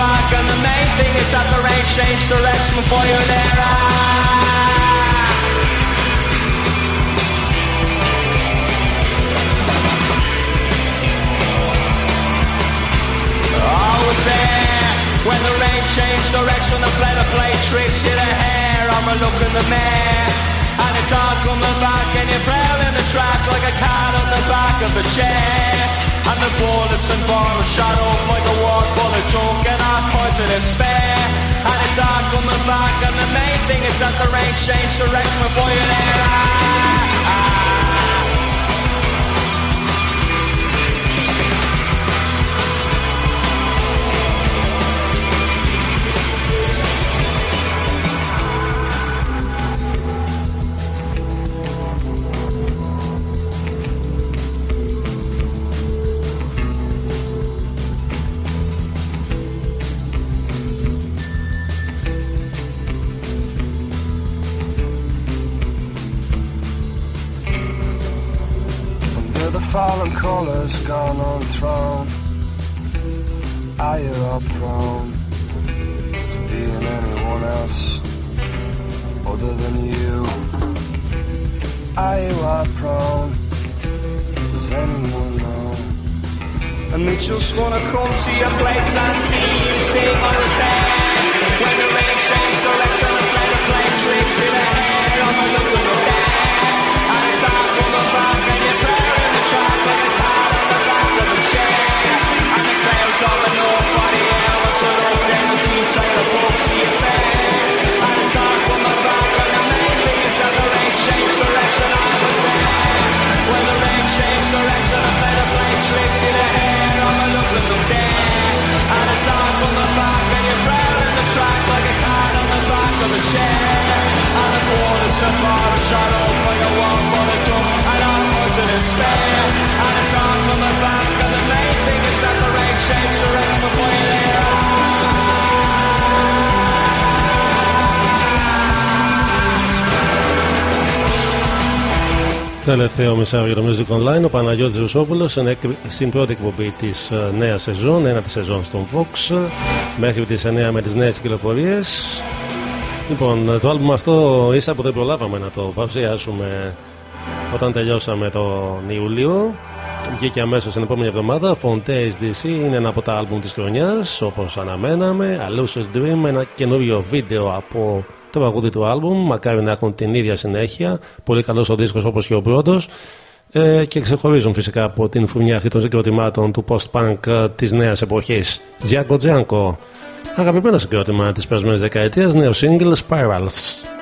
Back and the main thing is that the rain changed direction before you're there. Ah. I was there when the rain changed direction played a play tricks to the hair. I'm a look in the mirror and it's all coming back and you're prowling the track like a cat on the back of a chair. And the bullets and bottles shot up like a war bullet drunk and all kinds of despair. And it's all coming back and the main thing is that the rain changed direction before you're there. Ah, ah. Colors gone on throne Are you all prone to being anyone else other than you? Are you all prone? Does anyone know? And they just wanna come to your place and see you sing. on was there when the rain changed direction and played a play tricks to the head. I'm a looking Τελευταίο μισάβο για το Music Online, ο Παναγιώτης Ρουσόπουλος, στην πρώτη εκπομπή της ε, νέας σεζόν, ένα της σεζόν στον Fox μέχρι τις 9 με τις νέες κυλοφορίες. Λοιπόν, το άλμπουμ αυτό ίσα που δεν προλάβαμε να το παρουσιάσουμε όταν τελειώσαμε τον Ιούλιο. Βγήκε αμέσως την επόμενη εβδομάδα. Fontaines DC είναι ένα από τα άλμπουμ της χρονιάς, όπως αναμέναμε. A Lucious Dream, ένα καινούριο βίντεο από το παγούδι του άλμπουμ. Μακάρι να έχουν την ίδια συνέχεια. Πολύ καλός ο δίσκος όπως και ο πρώτος. Ε, και ξεχωρίζουν φυσικά από την φουνιά αυτή των συγκροτημάτων του post-punk ε, της νέας εποχής. Τζιάνκο Τζιάνκο. Αγαπημένο συγκρότημα της περασμένης δεκαετίας, νέο single Spirals.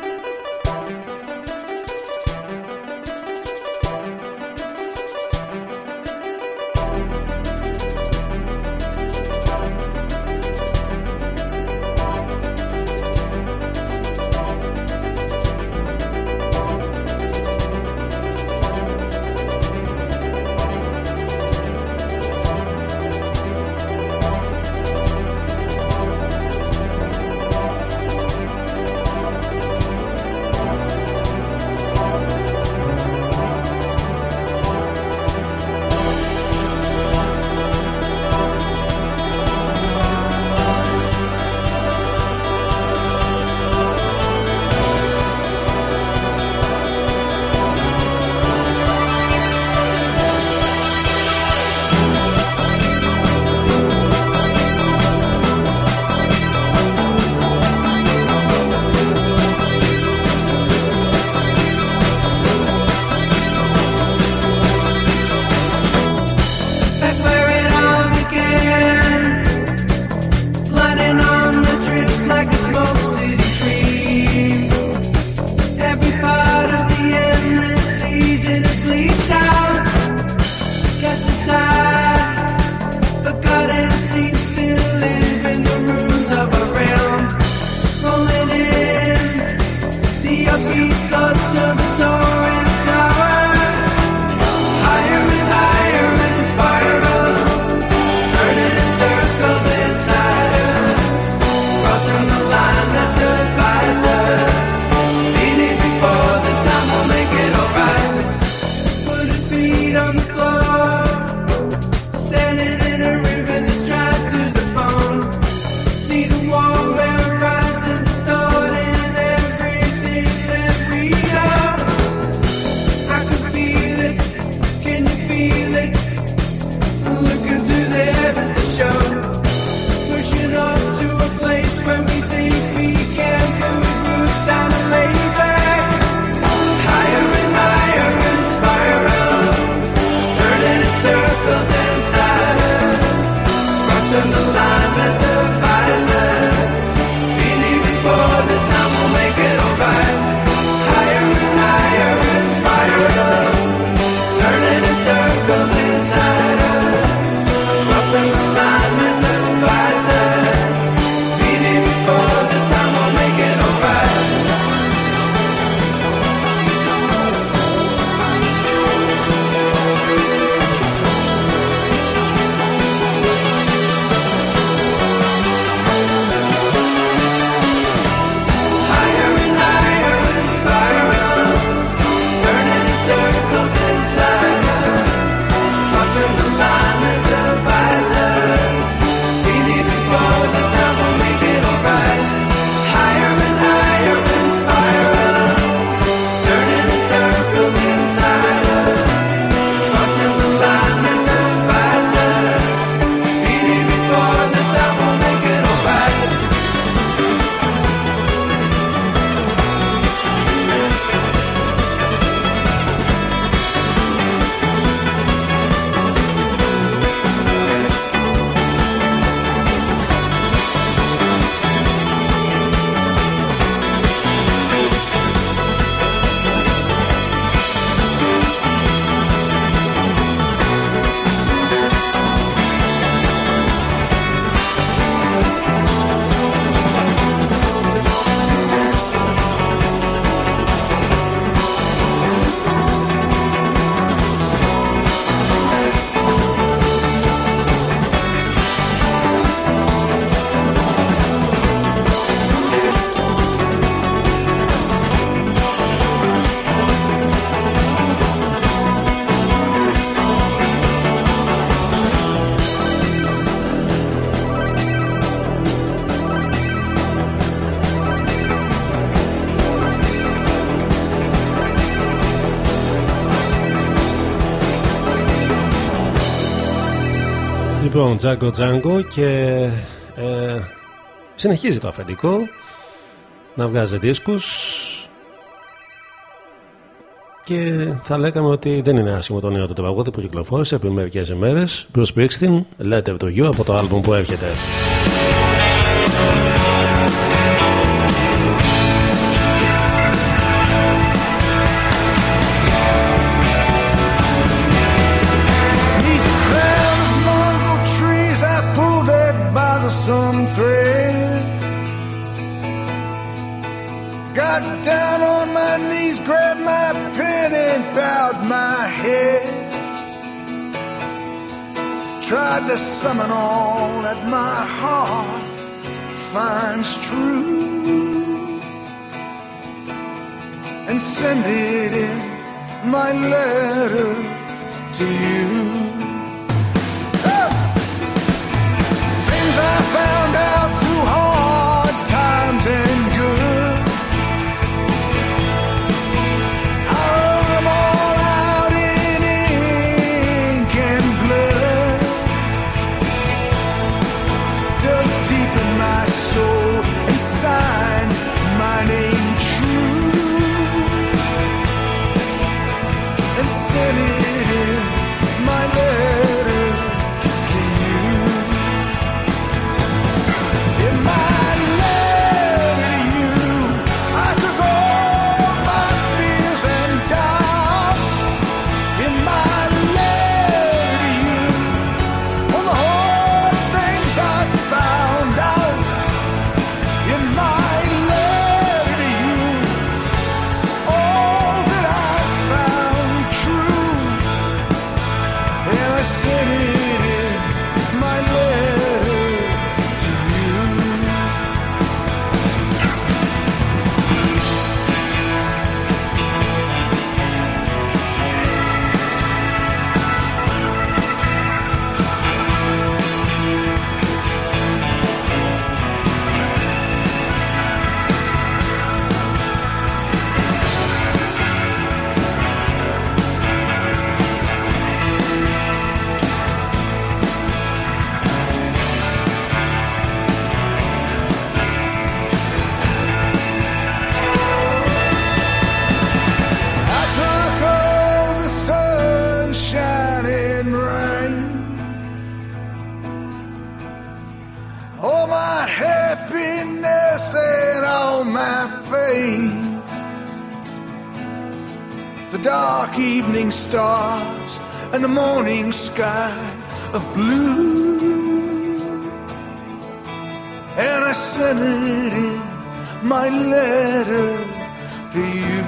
Λοιπόν Django Django και ε, συνεχίζει το αφεντικό να βγάζει δίσκους και θα λέγαμε ότι δεν είναι άσχημο το νέο του τραγούδι που κυκλοφόρησε πριν μερικές ημέρες. Bruce Springsteen, Letter to You από το άλμπουμ που έρχεται Tried to summon all that my heart finds true and send it in my letter to you. Things I found out through hard the dark evening stars and the morning sky of blue, and I sent it in my letter to you.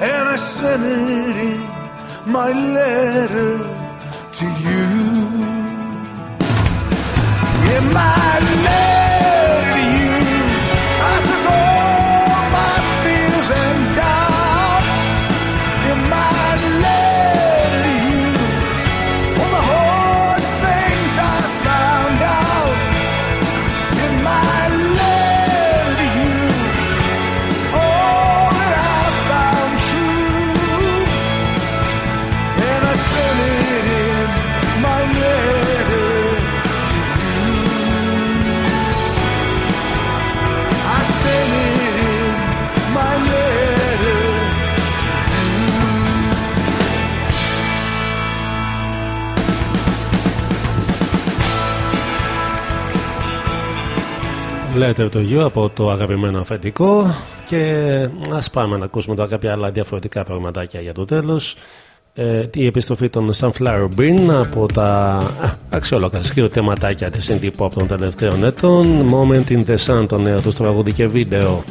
and I sent it in my letter to you. In my Letter to You από το αγαπημένο αφεντικό και ας πάμε να ακούσουμε τώρα κάποια άλλα διαφορετικά πραγματάκια για το τέλος. Ε, η επιστροφή των Sunflower Bean από τα α, αξιόλογα σκηροθεματάκια της indie pop των τελευταίων ετών. Moment in the Sun το νέο τους τραγούδι και βίντεο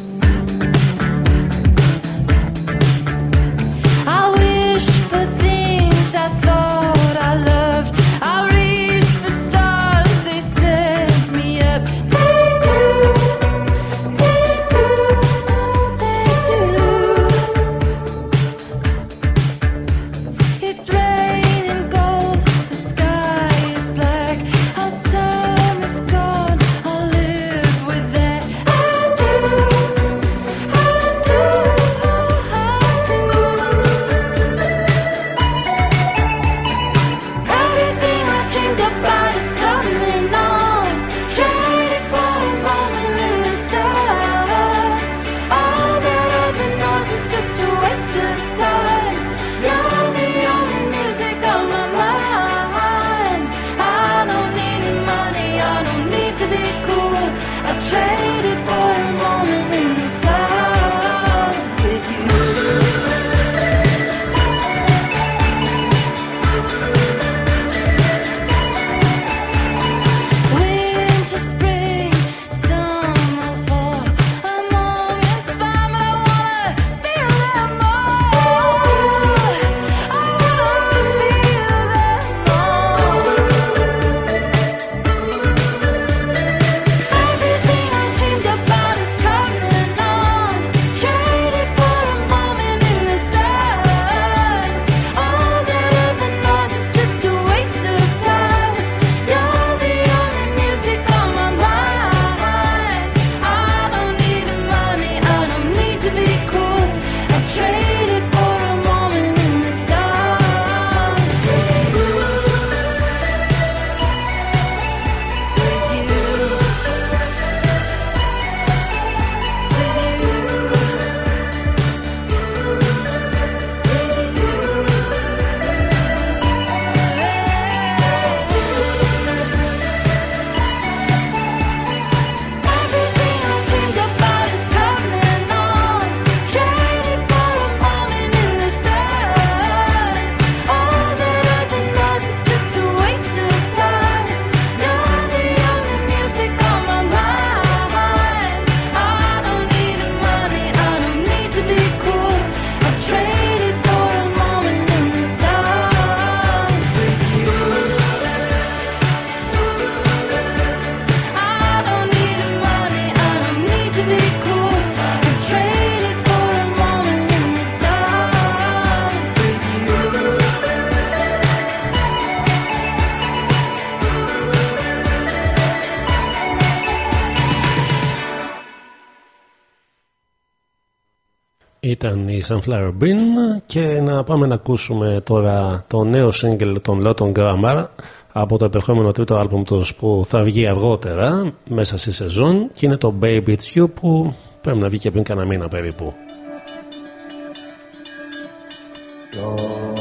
Ήταν η Sunflower Bean και να πάμε να ακούσουμε τώρα το νέο single των Lawton Grammar από το επερχόμενο τρίτο άλμπουμ τους που θα βγει αργότερα μέσα στη σεζόν και είναι το Baby It's You που πρέπει να βγει και πριν κανένα μήνα περίπου. All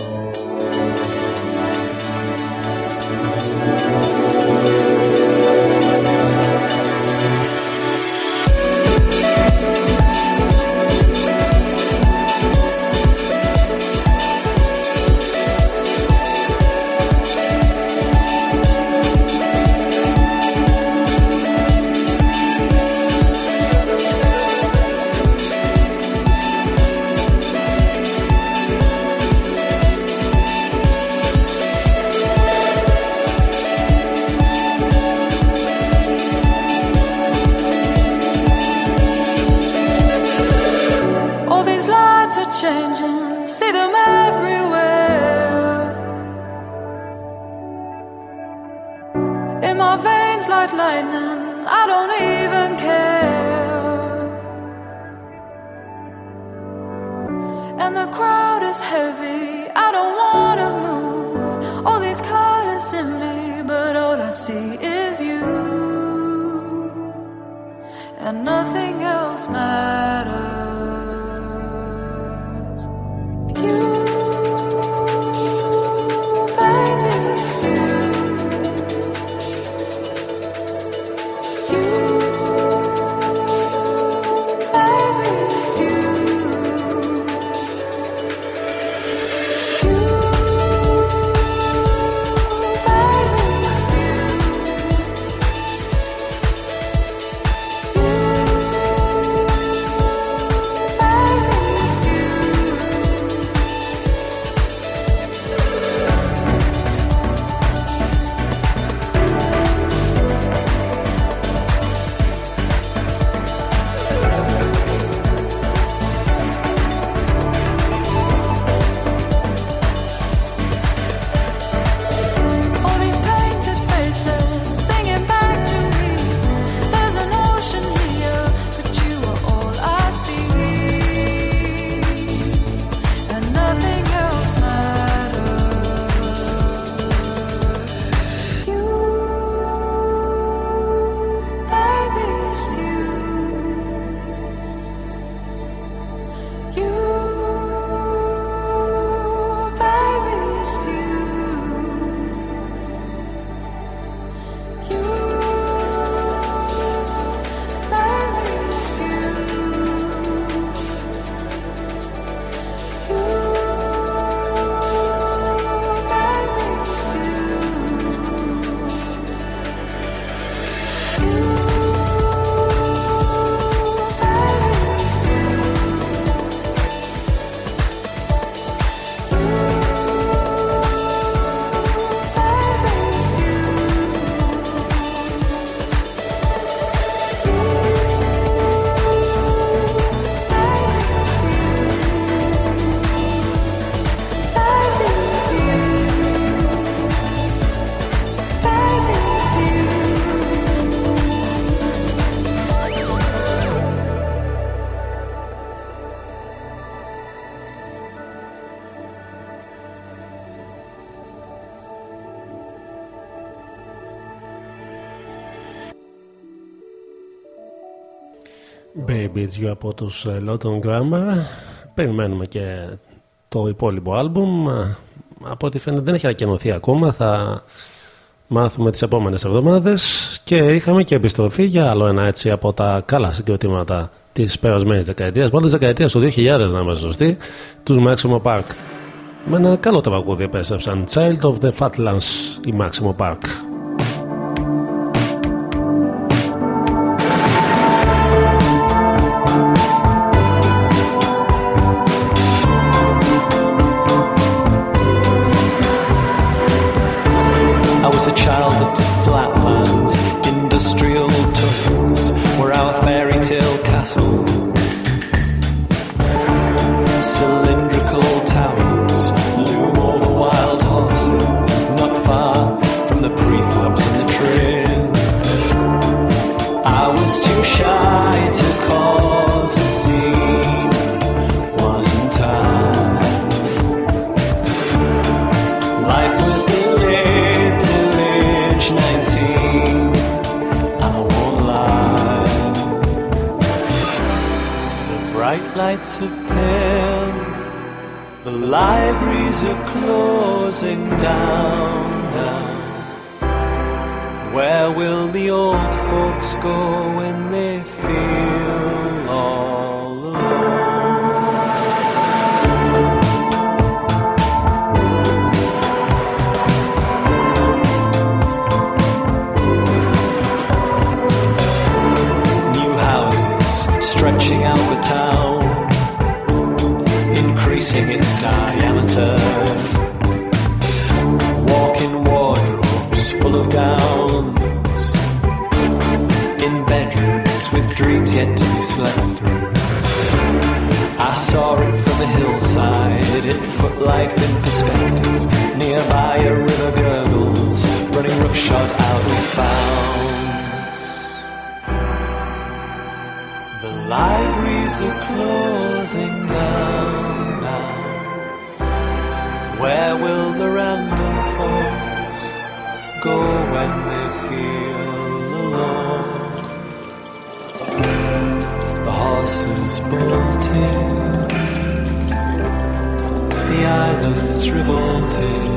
lightning, I don't even care. And the crowd is heavy, I don't wanna move. All these colors in me, but all I see is you. And nothing else matters. You, Baby It's You από τους ε, Lawton Grammar. Περιμένουμε και το υπόλοιπο άλμπουμ. Ε, από ό,τι φαίνεται δεν έχει ανακοινωθεί ακόμα. Θα μάθουμε τις επόμενες εβδομάδες. Και είχαμε και επιστροφή για άλλο ένα έτσι από τα καλά συγκροτήματα της περασμένης δεκαετίας. Πρώτης δεκαετίας του 2000 να είμαστε σωστοί τους Maximo Park. Με ένα καλό τραγούδι επέστρεψαν. Child of the Fatlands η Maximo Park libraries are closing down now. Where will the old folks go when they down now. Where will the random folks go when they feel alone? The horses bolted, the islands revolted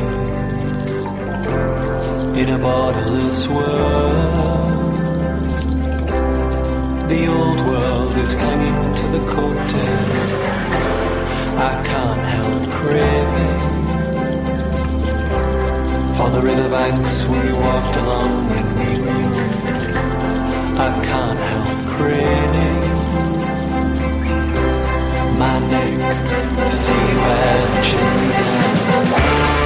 in a borderless world. Is clinging to the coattail. I can't help craving for the riverbanks we walked along when we young. I can't help craning my neck to see where the chimneys end.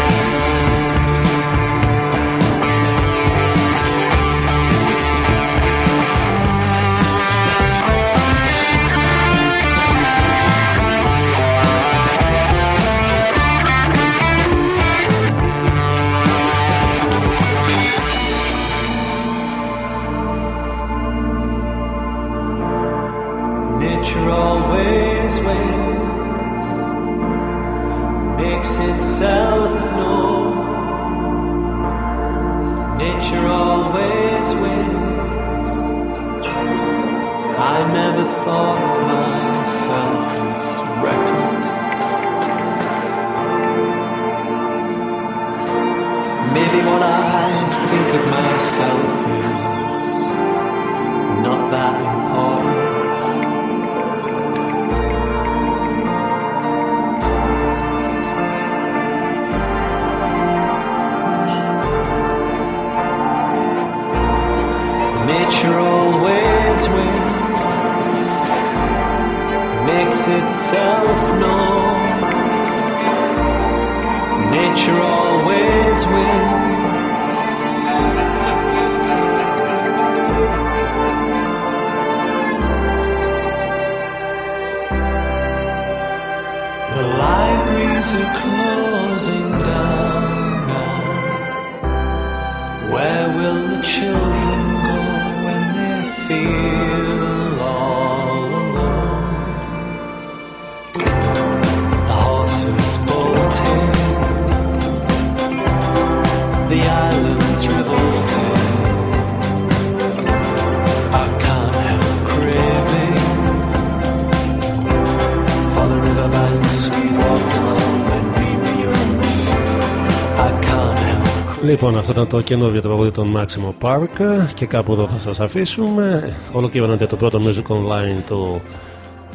Λοιπόν, αυτό ήταν το καινούργιο τραγούδι των Maximo Park και κάπου εδώ θα σας αφήσουμε. Ολοκληρώνεται το πρώτο Music Online του,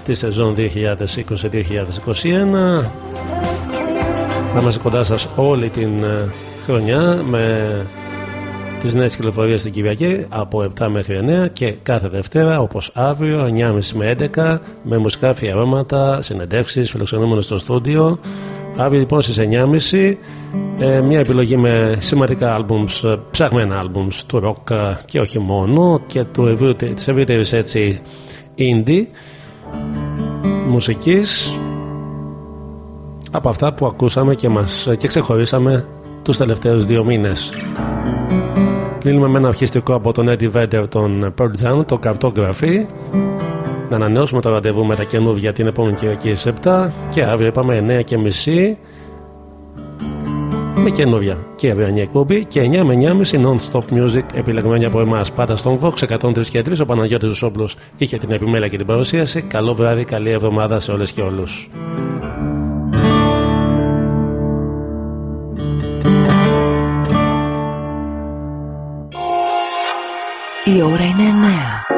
της σεζόν 2020-2021. Θα είμαστε κοντά σας όλη την ε, χρονιά με τις νέες κυκλοφορίες στην Κυριακή από 7 μέχρι 9 και κάθε Δευτέρα όπως αύριο 9.30 με 11 με μουσικά αφιερώματα, συνεντεύξεις, φιλοξενούμενος στο στούντιο Αύριο λοιπόν στις 9.30 ε, μια επιλογή με σημαντικά άλμπουμς, ε, ψαγμένα άλμπουμς του rock ε, και όχι μόνο και του ευρύτερη, της ευρύτερης έτσι indie μουσικής. Από αυτά που ακούσαμε και, μας, και ξεχωρίσαμε τους τελευταίους δύο μήνες. Κλείνουμε με ένα αρχιστικό από τον Eddie Vedder τον Pearl Jam, το καρτόγραφι να ανανεώσουμε το ραντεβού με τα καινούργια την επόμενη Κυριακή στις 7 και αύριο είπαμε 9 και μισή με καινούρια και αυριανή εκπομπή και 9 με 9.30 non-stop music επιλεγμένη από εμάς. Πάντα στον Vox 103 και 3. Ο Παναγιώτης Ζωσόπουλος είχε την επιμέλεια και την παρουσίαση. Καλό βράδυ, καλή εβδομάδα σε όλες και όλους. Η ώρα είναι 9.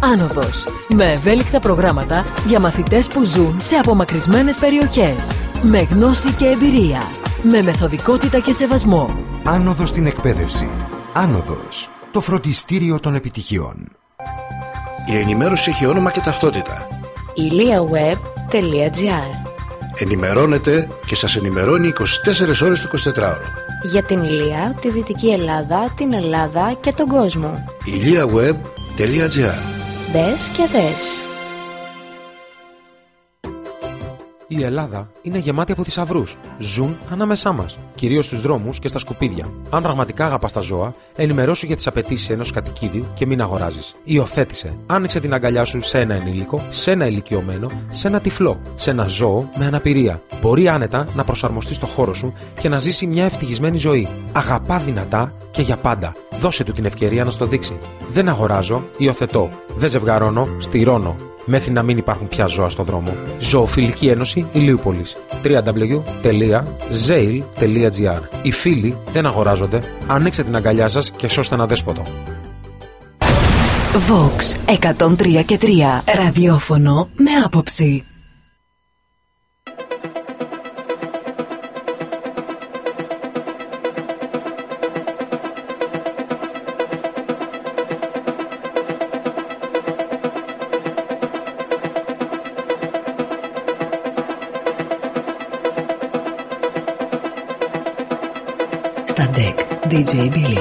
Άνοδος. Με ευέλικτα προγράμματα για μαθητές που ζουν σε απομακρυσμένες περιοχές. Με γνώση και εμπειρία. Με μεθοδικότητα και σεβασμό. Άνοδος στην εκπαίδευση. Άνοδος. Το φροντιστήριο των επιτυχιών. Η ενημέρωση έχει όνομα και ταυτότητα. iliaweb.gr Ενημερώνετε και σας ενημερώνει 24 ώρες το 24ωρο. Για την Ηλία, τη Δυτική Ελλάδα, την Ελλάδα και τον κόσμο. iliaweb.gr Μπες και δες. Η Ελλάδα είναι γεμάτη από θησαυρούς. Ζουν ανάμεσά μας, κυρίως στους δρόμους και στα σκουπίδια. Αν πραγματικά αγαπάς τα ζώα, ενημερώσου για τις απαιτήσεις ενός κατοικίδιου και μην αγοράζεις. Υιοθέτησε. Άνοιξε την αγκαλιά σου σε ένα ενήλικο, σε ένα ηλικιωμένο, σε ένα τυφλό, σε ένα ζώο με αναπηρία. Μπορεί άνετα να προσαρμοστείς στο χώρο σου και να ζήσει μια ευτυχισμένη ζωή. Αγαπά δυνατά και για πάντα. Δώσε του την ευκαιρία να στο δείξει. Δεν αγοράζω, υιοθετώ. Δεν ζευγαρώνω, στηρώνω. Μέχρι να μην υπάρχουν πια ζώα στο δρόμο. Ζωοφιλική Ένωση Ηλίουπολης. www.zail.gr Οι φίλοι δεν αγοράζονται. Ανοίξτε την αγκαλιά σας και σώστε ένα δέσποτο. Vox 103 και 3. Ραδιόφωνο με άποψη. C. B. L.